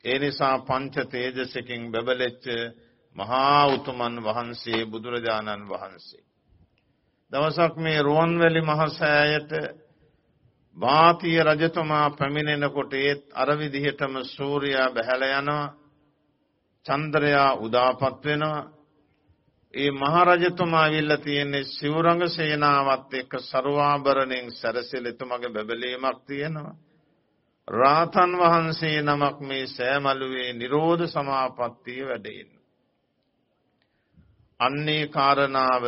ඒ නිසා පංච තේජසකින් බබලෙච්ච මහා උතුමන් වහන්සේ බුදුරජාණන් වහන්සේ. දවසක් මේ රුවන්වැලි මහසෑයට වාතිය රජතුමා පැමිණෙනකොට ඒත් අර විදිහටම සූර්යයා බැහැලා යනවා චන්ද්‍රයා උදාපත් වෙනවා. ඒ මහරජතුමා ඇවිල්ලා තියෙන්නේ සිවුරඟ සේනාවත් එක්ක ਸਰවාභරණෙන් සැරසෙල එතුමගේ බබලීමක් තියෙනවා. රාතන් වහන්සේ නමක් මේ සෑමලුවේ නිරෝධ සමාපත්තිය වැඩෙන්න. අන්නේ කාරණාව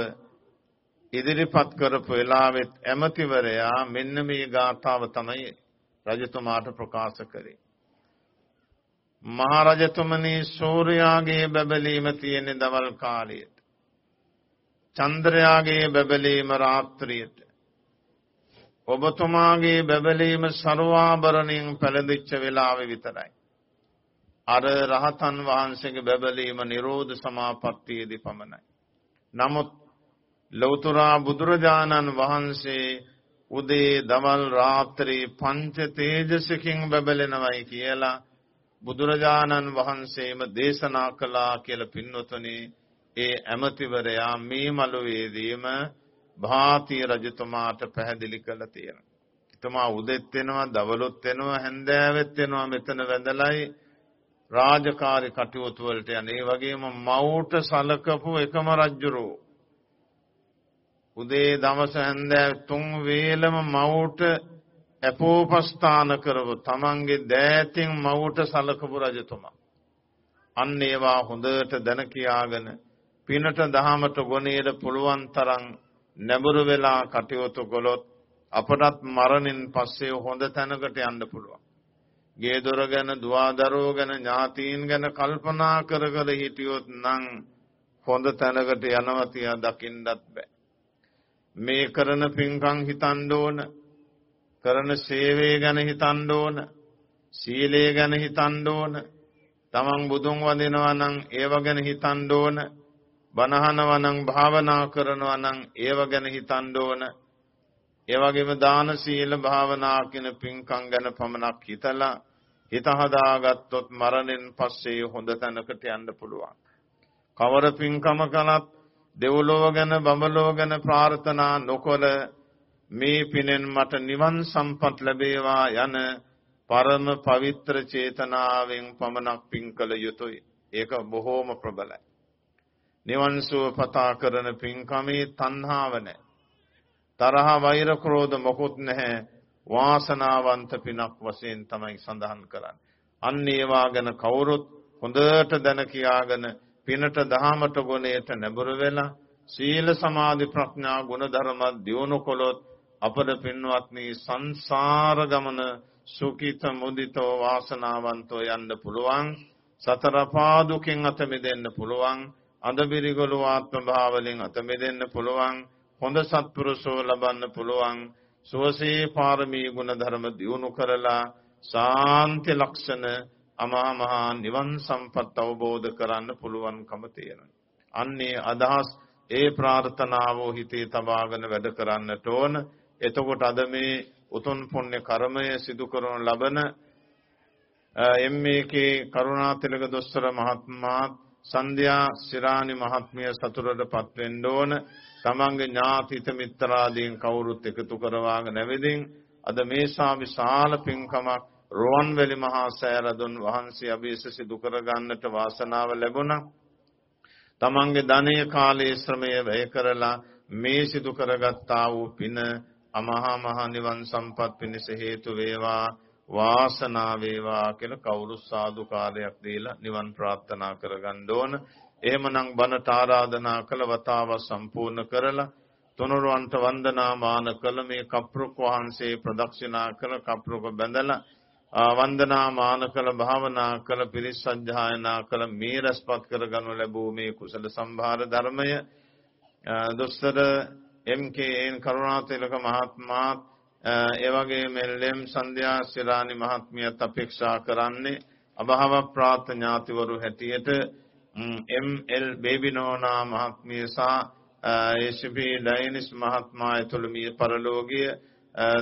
ඉදිරිපත් කරපු වෙලාවෙත් ඇමතිවරයා මෙන්න මේ ගාථාව තමයි රජතුමාට ප්‍රකාශ කරේ. මහරජතුමනි සූර්යාගේ බැබලීම තියෙන දවල් කාලයට. චන්ද්‍රයාගේ බැබලීම රාත්‍රියට. ඔබතුමාගේ බැබලීම ਸਰවාභරණින් පැළඳිච්ච වෙලාවෙ විතරයි. අර රහතන් වහන්සේගේ බැබලීම නිරෝධ සමාපත්තියේදී පමණයි. නමුත් ලෞතුරා බුදුරජාණන් වහන්සේ උදේ දවල් රාත්‍රී පංච තේජසකින් බැබලෙනවයි කියලා බුදුරජාණන් වහන්සේම දේශනා කළා කියලා පින්වතුනි ඒ ඇමතිවරයා මේ මළුවේදීම භාතිය රජතුමාට පැහැදිලි කළා තියෙනවා. එතුමා උදෙත් වෙනවා, දවලොත් වෙනවා, හැන්දෑවෙත් වෙනවා මෙතන වැඳලයි රාජකාරී කටයුතු වලට යන. ඒ වගේම මවුට සලකපු එකම රජුරෝ. උදේ දවස හැන්දෑව තුන් වේලම මවුට අපෝපස්ථාන කරව තමන්ගේ දෑතින් මවුට සලකපු රජතුමා. අන්න ඒවා හොඳට දැන කියාගෙන පිනට දහමට ගොනේට පුළුවන් තරම් නැඹුරු වෙලා කටයුතු කළොත් අපටත් මරණින් පස්සේ හොඳ තැනකට යන්න පුළුවන්. ගේ දොර ගැන දුවදරුවෝ ගැන ඥාතීන් ගැන කල්පනා කර කර හිටියොත් නම් හොඳ තැනකට යනවා තියා දකින්නත් බෑ. මේ කරන පින්කම් හිතන්න ඕන. කරන සේවය ගැන හිතන්න ඕන. සීලය ගැන හිතන්න ඕන. තමන් බුදුන් වදිනවා නම් ඒව ගැන හිතන්න ඕන. බණහනවා නම් භාවනා කරනවා නම් ඒව ගැන හිතන්න ඕන. ඒ වගේම දාන සීල භාවනා කියන පින්කම් ගැන පමණක් හිතලා හිත හදාගත්තොත් මරණයෙන් පස්සේ හොඳ තැනකට යන්න පුළුවන්. කවර පින්කම කළත් දෙව්ලොව ගැන බඹලොව ගැන ප්‍රාර්ථනා නොකර මේ පිනෙන් මට නිවන් සම්පත් ලැබේවා යන පරම පවිත්‍ර චේතනාවෙන් පමණක් පින් කළ යුතුය. ඒක බොහෝම ප්‍රබලයි. නිවන් සුව පතා කරන පින්කමේ තණ්හාව නැහැ. තරහ වෛර ක්‍රෝධ මොකුත් නැහැ. වාසනාවන්ත පිනක් වශයෙන් තමයි සඳහන් කරන්නේ. අන්න ඒවා ගැන කවුරුත් හොඳට දැන කියාගෙන පිනට දහමට ගුණයට නැඹුරු වෙලා සීල සමාධි ප්‍රඥා ගුණ ධර්ම දියුණු කළොත් අපද පින්වත්නි සංසාර ගමන සුඛිත මුදිතෝ වාසනාවන්තෝ යන්න පුළුවන්. සතර පාදුකෙන් අත මිදෙන්න පුළුවන්. අඳබිරිගොළු ආත්ම භාවලෙන් අත මිදෙන්න පුළුවන්. හොඳ සත්පුරුෂෝ ලබන්න පුළුවන්. සුවසේ පාරමී ගුණ ධර්ම දියුණු කරලා සාන්ති ලක්ෂණ අමා මහා නිවන් සම්පත් අවබෝධ කරන්න පුළුවන්කම තියෙනවා. අන්නේ අදහස් ඒ ප්‍රාර්ථනාව හිතේ තබාගෙන වැඩ කරන්නට ඕන. එතකොට අද මේ උතුම් පුණ්‍ය කර්මය සිදු කරන ලබන එම්.ඒ.කේ කරුණාතිලක දොස්තර මහත්මයාත් සන්ධ්‍යා සිරානි මහත්මිය සතුටටපත් වෙන්න ඕන. තමන්ගේ ඥාතිත මිත්‍රාදීන් කවුරුත් එකතු කරවාගෙන ඇවිදින් අද මේසා විශාල පින්කමක් රුවන්වැලි මහා සෑරදුන් වහන්සේ අභිෂ සිදු කරගන්නට වාසනාව ලැබුණා. තමන්ගේ ධනය කාලයේ ශ්‍රමය වැය කරලා මේ සිදු කරගත්තා වූ පින අමහා මහ නිවන් සම්පත් පිණිස හේතු වේවා වාසනාව වේවා කියලා කවුරු සාදුකාරයක් දීලා නිවන් ප්‍රාර්ථනා කරගන්න ඕන. එහෙමනම් බණට ආරාධනා කළ වතාව සම්පූර්ණ කරලා තුනුරුවන්ට වන්දනා මාන කළ මේ කප්රුක් වහන්සේ ප්‍රදක්ෂිනා කළ කප්රුක බැඳලා වන්දනා මාන කළ භාවනා කළ පිරිස් සජ්ජායනා කළ මේ රැස්පත් කරගනු ලැබූ මේ කුසල සම්භාර ධර්මය දොස්තර එම්.කේ.එන් කරුණාතිලක මහත්මාත් ඒ වගේ මෙල්ලෙම් සන්ධ්‍යා සිරානි මහත්මියත් අපේක්ෂා කරන්නේ අභාව ප්‍රාර්ථ ඥාතිවරු හැටියට එම්.එල්. බේබිනෝනා මහත්මිය සහ ඒෂ්පී ඩයිනිස් මහත්මයා ඇතුළු මිය පරලෝකීය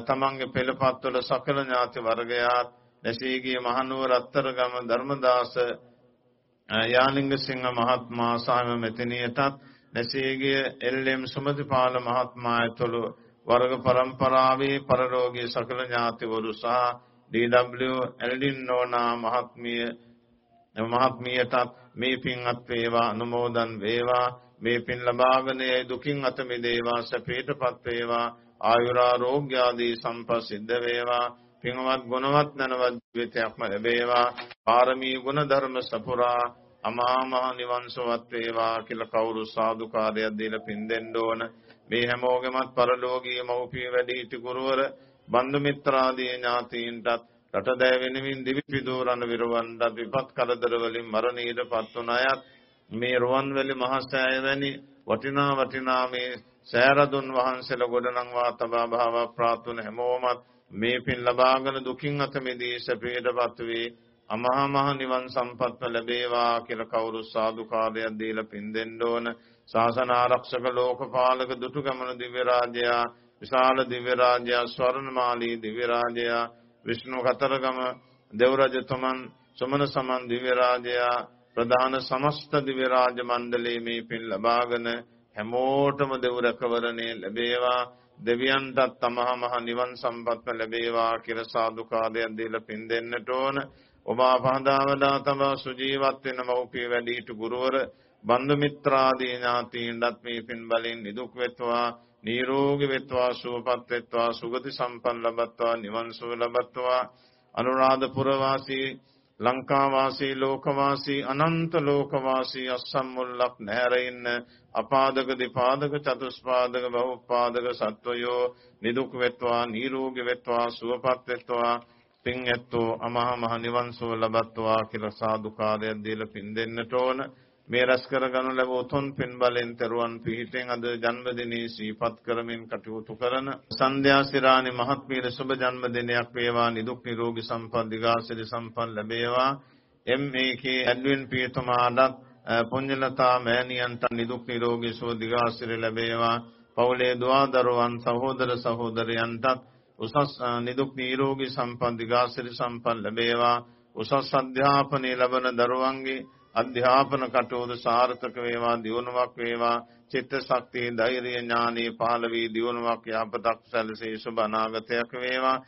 තමන්ගේ පෙළපත්වල සකල ඥාති වර්ගයාත් නැසීගිය මහනුවර අත්තරගම ධර්මදාස යාලිංග සිංහ මහත්මයා සාම මෙතනියටත් නැසීගිය එල්.එම්. සුමතිපාල මහත්මයා ඇතුළු වර්ග පරම්පරාවේ පරලෝකීය සකල ඥාතිවරු සහ ඩී.ඩබ්ලිව්. එල්ඩින් නෝනා මහත්මිය මහත්මියටත් මේ පින් අත් වේවා අනුමෝදන් වේවා මේ පින් ලබාගෙන යයි දුකින් අත මිදේවා සැපයටපත් වේවා ආයුරාරෝග්‍ය ආදී සම්පත් සිද්ධ වේවා පින්වත් ගුණවත් නැනවත් ජීවිතයක්ම ලැබේවා. පාරමී ගුණ ධර්ම සපුරා අමා මහ නිවන් සුවත් වේවා කියලා කවුරු සාදුකාරයක් දීලා පින් දෙන්න ඕන. මේ හැමෝගෙමත් පරලෝකීය මව්පිය වැඩිහිටි ගුරුවර බන්දු මිත්‍රාදී ඥාතීන්ටත් රට දෑවෙනමින් දිවි පිදූරන විරවන්ට විපත් කරදර වලින් මරණීටපත් වුණ අයත් මේ රුවන්වැලි මහසෑය වැනි වටිනා වටිනා මේ සෑරදුන් වහන්සේලා ගොඩනංවා තබා භාව ප්‍රාර්ථන හැමෝමත් මේ පින් ලබාගෙන දුකින් අත මිදී සැපයටපත් වේ අමහා මහ නිවන් සම්පත්ම ලැබේවා කියලා කවුරු සාදුකාරයක් දීලා පින් දෙන්න ඕන. ශාසන ආරක්ෂක ලෝකපාලක දුටුගැමුණු දිව්‍ය රාජයා විශාල දිව්‍ය රාජයා ස්වර්ණමාලී දිව්‍ය රාජයා විෂ්ණු කතරගම දෙව්රජතුමන් සුමන සමන් දිව්‍ය රාජයා ප්‍රධාන සමස්ත දිව්‍ය රාජ මණ්ඩලයේ මේ පින් ලබාගෙන හැමෝටම දෙව් රැකවරණේ ලැබේවා. දෙවියන්ටත් තමහ මහ නිවන් සම්පත්ම ලැබේවා කියලා සාදුකාරයක් දීලා පින් දෙන්නට ඕන. ඔබ පහදාවදා තම සුජීවත් වෙන මව්පිය වැඩිහිටි ගුරුවර බන්දු මිත්‍රාදී ඥාතීන්ටත් මේ පින් බලෙන් නිදුක් වෙත්වා නිරෝගී වෙත්වා සුවපත් වෙත්වා සුගති සම්පන්න ලබත්වා නිවන් සුව ලබත්වා. අනුරාධපුර වාසී ලංකා වාසී ලෝක වාසී අනන්ත ලෝක වාසී අස්සම්මුල්ලක් නැහැර ඉන්න අපාදක දෙපාදක චතුස්පාදක බහුපාදක සත්වයෝ නිදුක් වෙත්වා නිරෝගී වෙත්වා සුවපත් වෙත්වා පින් ඇත්තෝ අමහා මහ නිවන් සුව ලබත්වා කියලා සාදුකාරයක් දීලා පින් දෙන්නට ඕන. මේ රැස් කරගනු ලැබ උතුම් පින් බලෙන් තෙරුවන් පිහිටෙන් අද ජන්මදිනයේ සීපත් කරමින් කටයුතු කරන සන්ධ්‍යා සිරානි මහත්මියගේ සුබ ජන්මදිනයක් වේවා. නිදුක් නිරෝගී සම්පත් දිගාසිරි සම්පත් ලැබේවා. එම්.ඒ.කේ ඇඩ්වින් පියතුමාටත් පුඤ්ඤලතා මෑණියන්ට නිදුක් නිරෝගී සුව දිගාසිරි ලැබේවා. පවුලේ දුවා දරුවන් සහෝදර සහෝදරයන්ටත් උසස් නිදුක් නිරෝගී සම්පත් දිගාසිරි සම්පත් ලැබේවා. උසස් අධ්‍යාපනය ලබන දරුවන්ගේ අධ්‍යාපන කටයුතු සාර්ථක වේවා දියුණුවක් වේවා. චිත්ත ශක්තිය ධෛර්ය ඥානෙ පහළ වී දියුණුවක් යහපතක් සැලසී සුබ අනාගතයක් වේවා.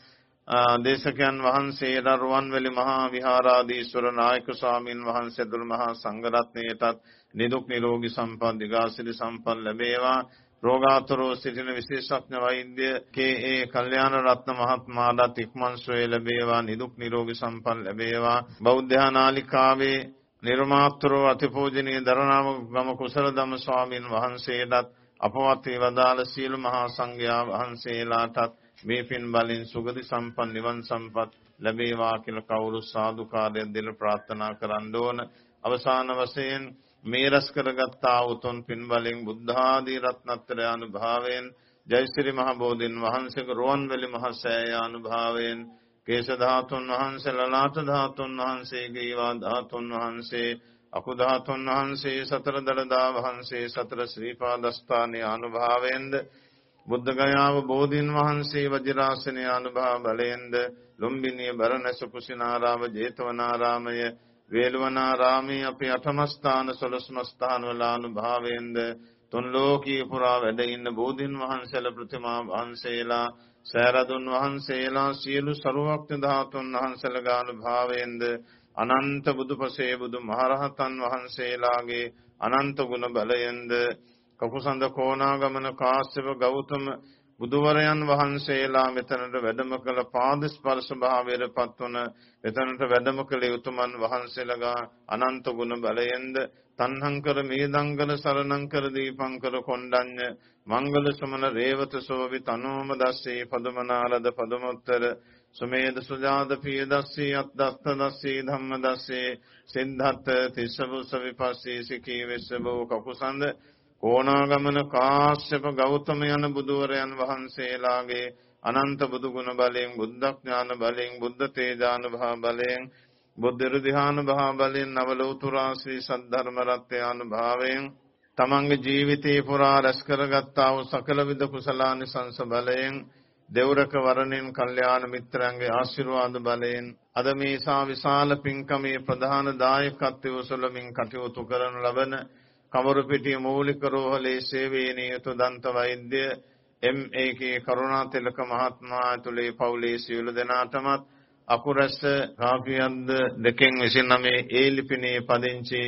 දේශකයන් වහන්සේ රුවන්වැලි මහා විහාරාධීශ්වර නායක ස්වාමින් වහන්සේ දුල් මහා සංඝරත්නයටත් නිදුක් නිරෝගී සම්පත් දිගාසිරි සම්පත් ලැබේවා. රෝගාතුරෝ සිටින විශේෂඥ වෛද්‍ය කේ.ඒ. කල්යාණ රත්න මහත්මයාට ඉක්මන් සුවය ලැබේවා. නිදුක් නිරෝගී සම්පන්න ලැබේවා. බෞද්ධ නාලිකාවේ නිර්මාත්‍රෝ අතිපූජනීය දරණාම ගම කුසල ධම්ම ස්වාමින් වහන්සේටත් අපවත් වේ වදාළ සියලු මහා සංඝයා වහන්සේලාටත් මේ පින් බලෙන් සුගති සම්පන්න නිවන් සම්පත් ලැබේවා කියලා කවුරු සාදුකාරයෙන් දෙල ප්‍රාර්ථනා කරන්න ඕන. අවසාන වශයෙන් මේ රැස් කරගත්තා උතුම් පින් බලෙන් බුද්ධ ආදී රත්නත්‍රය අනුභවයෙන් ජයශ්‍රී මහ බෝධින් වහන්සේගේ රුවන්වැලි මහ සෑය අනුභවයෙන් කේශ ධාතුන් වහන්සේ ලලාට ධාතුන් වහන්සේගේ ඊවා ධාතුන් වහන්සේ අකු ධාතුන් වහන්සේ සතර දළදා වහන්සේ සතර ශ්‍රී පාදස්ථානයේ අනුභවයෙන්ද බුද්ධ ගයාව බෝධින් වහන්සේ වජිරාසනයේ අනුභව බලයෙන්ද ලුම්බිනිය බරණැස කුසිනාරාම ජේතවනාරාමය වේළුවනාරාමයේ අපේ අටම ස්ථාන සොළොස්ම ස්ථාන වල අනුභවයෙන්ද තුන් ලෝකී පුරා වැඩ ඉන්න බෝධින් වහන්සේලා ප්‍රතිමා වහන්සේලා සෑරදුන් වහන්සේලා සියලු සරුවක්ඥ ධාතුන් වහන්සේලා අනුභවයෙන්ද අනන්ත බුදුපසේ බුදු මහරහතන් වහන්සේලාගේ අනන්ත ගුණ බලයෙන්ද කකුසඳ කොණාගමන කාශ්‍යප ගෞතම බුදුවරයන් වහන්සේලා මෙතනට වැඩම කළ පාද ස්පර්ශ භාවයටපත් වන මෙතනට වැඩම කළ උතුමන් වහන්සේලගා අනන්ත ගුණ බලයෙන්ද තණ්හංකර මේදංගල සරණංකර දීපංකර කොණ්ඩඤ්ඤ මංගල සමන රේවත සෝවි තනෝම දස්සේ පදමනාලද පදමොත්තර සුමේද සුජාත පිය දස්සේ අත්දත්ත දස්සේ ධම්ම දස්සේ සිද්ධාත් තිස්සබුස විපස්සී සිකී වෙස්සබෝ කකුසඳ කෝණාගමන කාශ්‍යප ගෞතම යන බුදුවරයන් වහන්සේලාගේ අනන්ත බුදු ගුණ බලයෙන් බුද්ධඥාන බලයෙන් බුද්ධ තේජානුභව බලයෙන් බුද්ධ ඍද්ධානුභව බලයෙන් නවලෝතුරා ශ්‍රී සද්ධර්ම රත්යානුභවයෙන් තමන්ගේ ජීවිතේ පුරා රැස් කරගත්තා වූ සකල විද කුසලානිසංස බලයෙන් දෙවරක වරණින් කල්යාණ මිත්‍රයන්ගේ ආශිර්වාද බලයෙන් අද මේ සා විශාල පින්කමේ ප්‍රධාන දායකත්වය උසලමින් කටයුතු කරන ලබන කමරුපිටිය මූලික රෝහලේ සේවයේ නියුතු දන්ත වෛද්‍ය එම්.ඒ.කේ කරුණාතිලක මහත්මයා ඇතුළේ පවුලේ සියලු දෙනාටමත් අකුරැස්ස කාපියන්ද දෙකෙන් 29 ඒ ලිපිනේ පදිංචි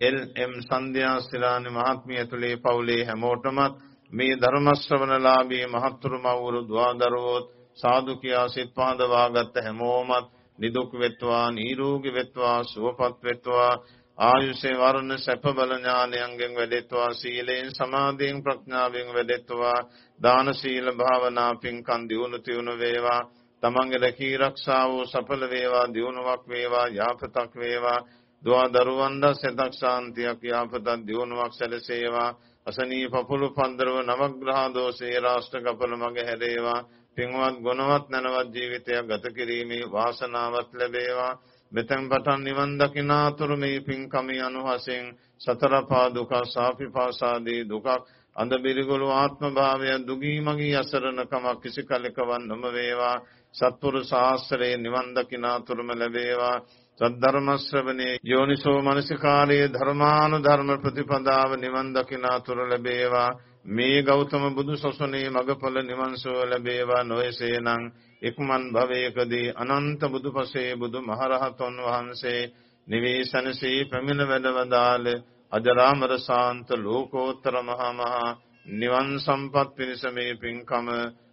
එල්.එම්. සන්ධ්‍යා සිලානි මහත්මිය ඇතුළේ පවුලේ හැමෝටමත් මේ ධර්ම ශ්‍රවණලාභී මහත්තුරු මව්වරු දුවදරුවොත් සාදු කියා සිත් පහදවාගත් හැමෝමත් නිදුක් වෙත්වා නිරෝගී වෙත්වා සුවපත් වෙත්වා ආයුෂේ වර්ණ සැප බල ඥානයන්ගෙන් වැඩෙත්වා සීලෙන් සමාධියෙන් ප්‍රඥාවෙන් වැඩෙත්වා දාන සීල භාවනා පින්කම් දියුණු තියුණු වේවා. තමන්ගේ රැකී ආරක්ෂා වූ සඵල වේවා දියුණුවක් වේවා යාපතක් වේවා. දුවා දරුවන්ද සෙතක් ශාන්තියක් යාපතක් දියුණුවක් සැලසේවා. අසනී පපුළු පන්දරව නවග්‍රහ දෝෂේ රාෂ්ට්‍ර කපල මග හැරේවා. පින්වත් ගුණවත් නැනවත් ජීවිතයක් ගත කිරීමේ වාසනාවක් ලැබේවා. මෙතෙන් පටන් නිවන් දකිනාතුරු මේ පින්කමේ අනුහසෙන් සතර පා දුක සාපිපාසාදී දුකක් අඳ බිරිගොළු ආත්ම භාවය දුගී මගී අසරණකමක් කිසි කලකවන් නොම වේවා. සත්පුරු ශාස්ත්‍රයේ නිවන් දකිනාතුරුම ලැබේවා. සද්ධර්ම ශ්‍රවණේ යෝනිසෝ මනසිකාරයේ ධර්මානුධර්ම ප්‍රතිපදාව නිවන් දකිනාතුරු ලැබේවා. මේ ගෞතම බුදු සසුනේ මගඵල නිවන් සුව ලැබේවා. නොයසේනම් ඉක්මන් භවයකදී අනන්ත බුදුපසේ බුදු මහරහතන් වහන්සේ නිවේසනසේ පැමිණ වැඩවදාළ අජරාමර ශාන්ත ලෝකෝත්තර මහා මහා නිවන් සම්පත් පිණිස මේ පින්කම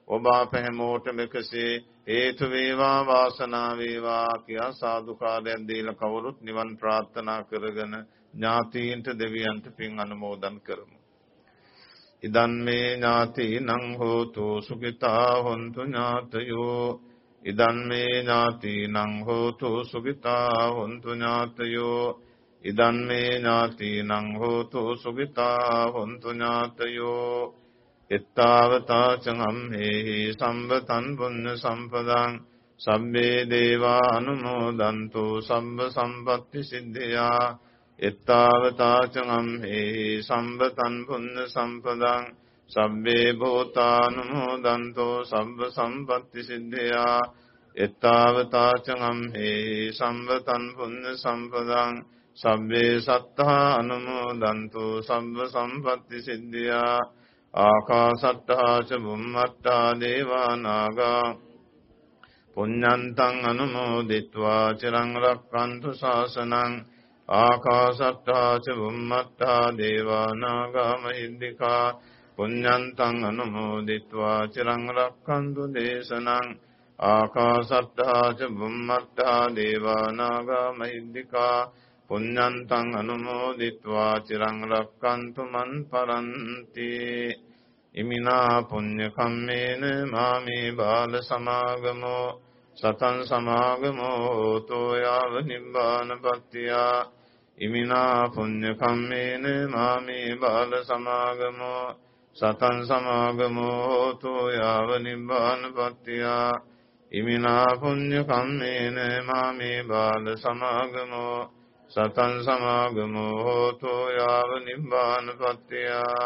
ඔබ අප හැමෝටම එකසේ හේතු වේවා වාසනාව වේවා කියා සාදුකාරයන් දීලා කවුරුත් නිවන් ප්‍රාර්ථනා කරගෙන ඥාතීන්ට දෙවියන්ට පින් අනුමෝදන් කරමු. ඉදන් මේ ඥාතීනං හෝතු සුඛිතා හොන්තු ඥාතයෝ. ඉදන් මේ ඥාතීනං හෝතු සුඛිතා හොන්තු ඥාතයෝ. ඉදන් මේ ඥාතීනං හෝතු සුඛිතා හොන්තු ඥාතයෝ. එත්තාවතාචං අම්හෙහි සම්බතන් පුඤ්ඤ සම්පදං. සබ්බේ දේවා අනුමෝදන්තු සම්බ සම්පත්ති සිද්ධියා. එත්තාවතාචං අම්හෙහි සම්බතන් පුඤ්ඤ සම්පදං සබ්බේ භූතානුමෝදන්තු සබ්බ සම්පත්ති සිද්ධියා. එත්තාවතාචං අම්හෙහි සම්බතන් පුඤ්ඤ සම්පදං සබ්බේ සත්තා අනුමෝදන්තු සබ්බ සම්පත්ති සිද්ධියා. ආකාසට්ටා ච බුම්මට්ටා දේවා නාග. පුඤ්ඤන්තං අනුමෝදිත්වා චිරං රක්칸තු ශාසනං ආකාසට්ටා ච බුම්මට්ටා දේවා නාග මහිද්దికා පුඤ්ඤන්තං අනුමෝදිත්වා චිරං රක්ඛන්තු දේශනං ආකාසට්ටා ච බුම්මට්ටා දේවා නාග මහිද්దికා පුඤ්ඤන්තං අනුමෝදිත්වා චිරං රක්ඛන්තු මන් පරන්ති ඉමිනා පුඤ්ඤ කම්මේන මාමේ බාල සමාගමෝ සතං සමාගමෝ තෝ යාව නිබ්බානපත්තියා ඉමිනා පුඤ්ඤ කම්මේන මාමේ බාල සමාගමෝ සතං සමාගමෝ තෝ යාව නිබ්බානපත්තියා ඉමිනා පුඤ්ඤ කම්මේන මාමේ බාල සමාගමෝ සතං සමාගමෝ තෝ යාව නිබ්බානපත්තියා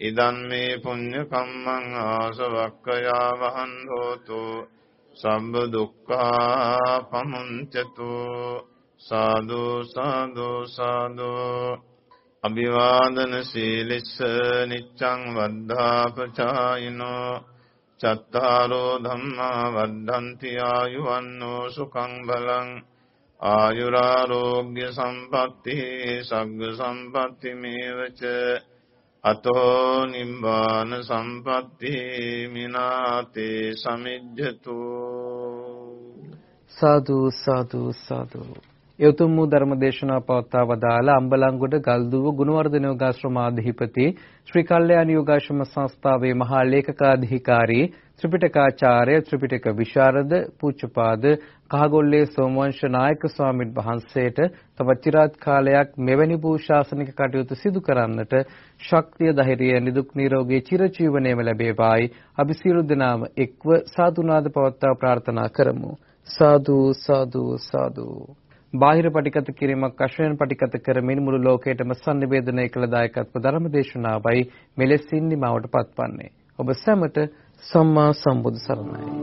ඉදන් මේ පුඤ්ඤ කම්මං ආසවක්ඛයා වහන් හෝතු සම්බ දුක්ඛා පමුංචතු සාදු සාදු සාදු අභිවාදන සීලිස්ස නිච්ඡං වද්ධාපචායිනෝ චත්තාරෝ ධම්මා වද්ධන්ති ආයුවන්නෝ සුඛං බලං ආයුරාරෝග්‍ය සම්පatti සග්ග සම්පatti මේවච අතෝ නිම්බාන සම්පatti මිනාතේ සමිජ්ජතු। සාදු සාදු සාදු। යතුම් වූ ධර්මදේශනා පවත්වා වදාළ අම්බලන්ගොඩ ගල්දුව ගුණවර්ධන යෝගාශ්‍රමාධිපති ශ්‍රී කල්යාණ යෝගාශ්‍රම සංස්ථාවේ මහා ලේකකාධිකාරී ත්‍රිපිටකාචාර්ය ත්‍රිපිටක විශාරද පූජ්‍යපාද කහගොල්ලේ සෝමවංශ නායක ස්වාමින් වහන්සේට තවත් চিරාත් කාලයක් මෙවැනි වූ ශාසනික කටයුතු සිදු කරන්නට ශක්තිය ධෛර්යය නිදුක් නිරෝගී චිරජීවනයේම ලැබේවායි. අපි සියලු දෙනාම එක්ව සාදුනාද පවත්වා ප්‍රාර්ථනා කරමු. සාදු සාදු සාදු. බාහිර පටිගත කිරීමක් අශ්වයන් පටිගත කරමින් මුළු ලෝකයටම sannivedanaya කළ දායකත්ව ධර්ම දේශනාවයි මෙලෙසින් නිමවට පත්වන්නේ. ඔබ සැමට සම්මා සම්බුදු සරණයි.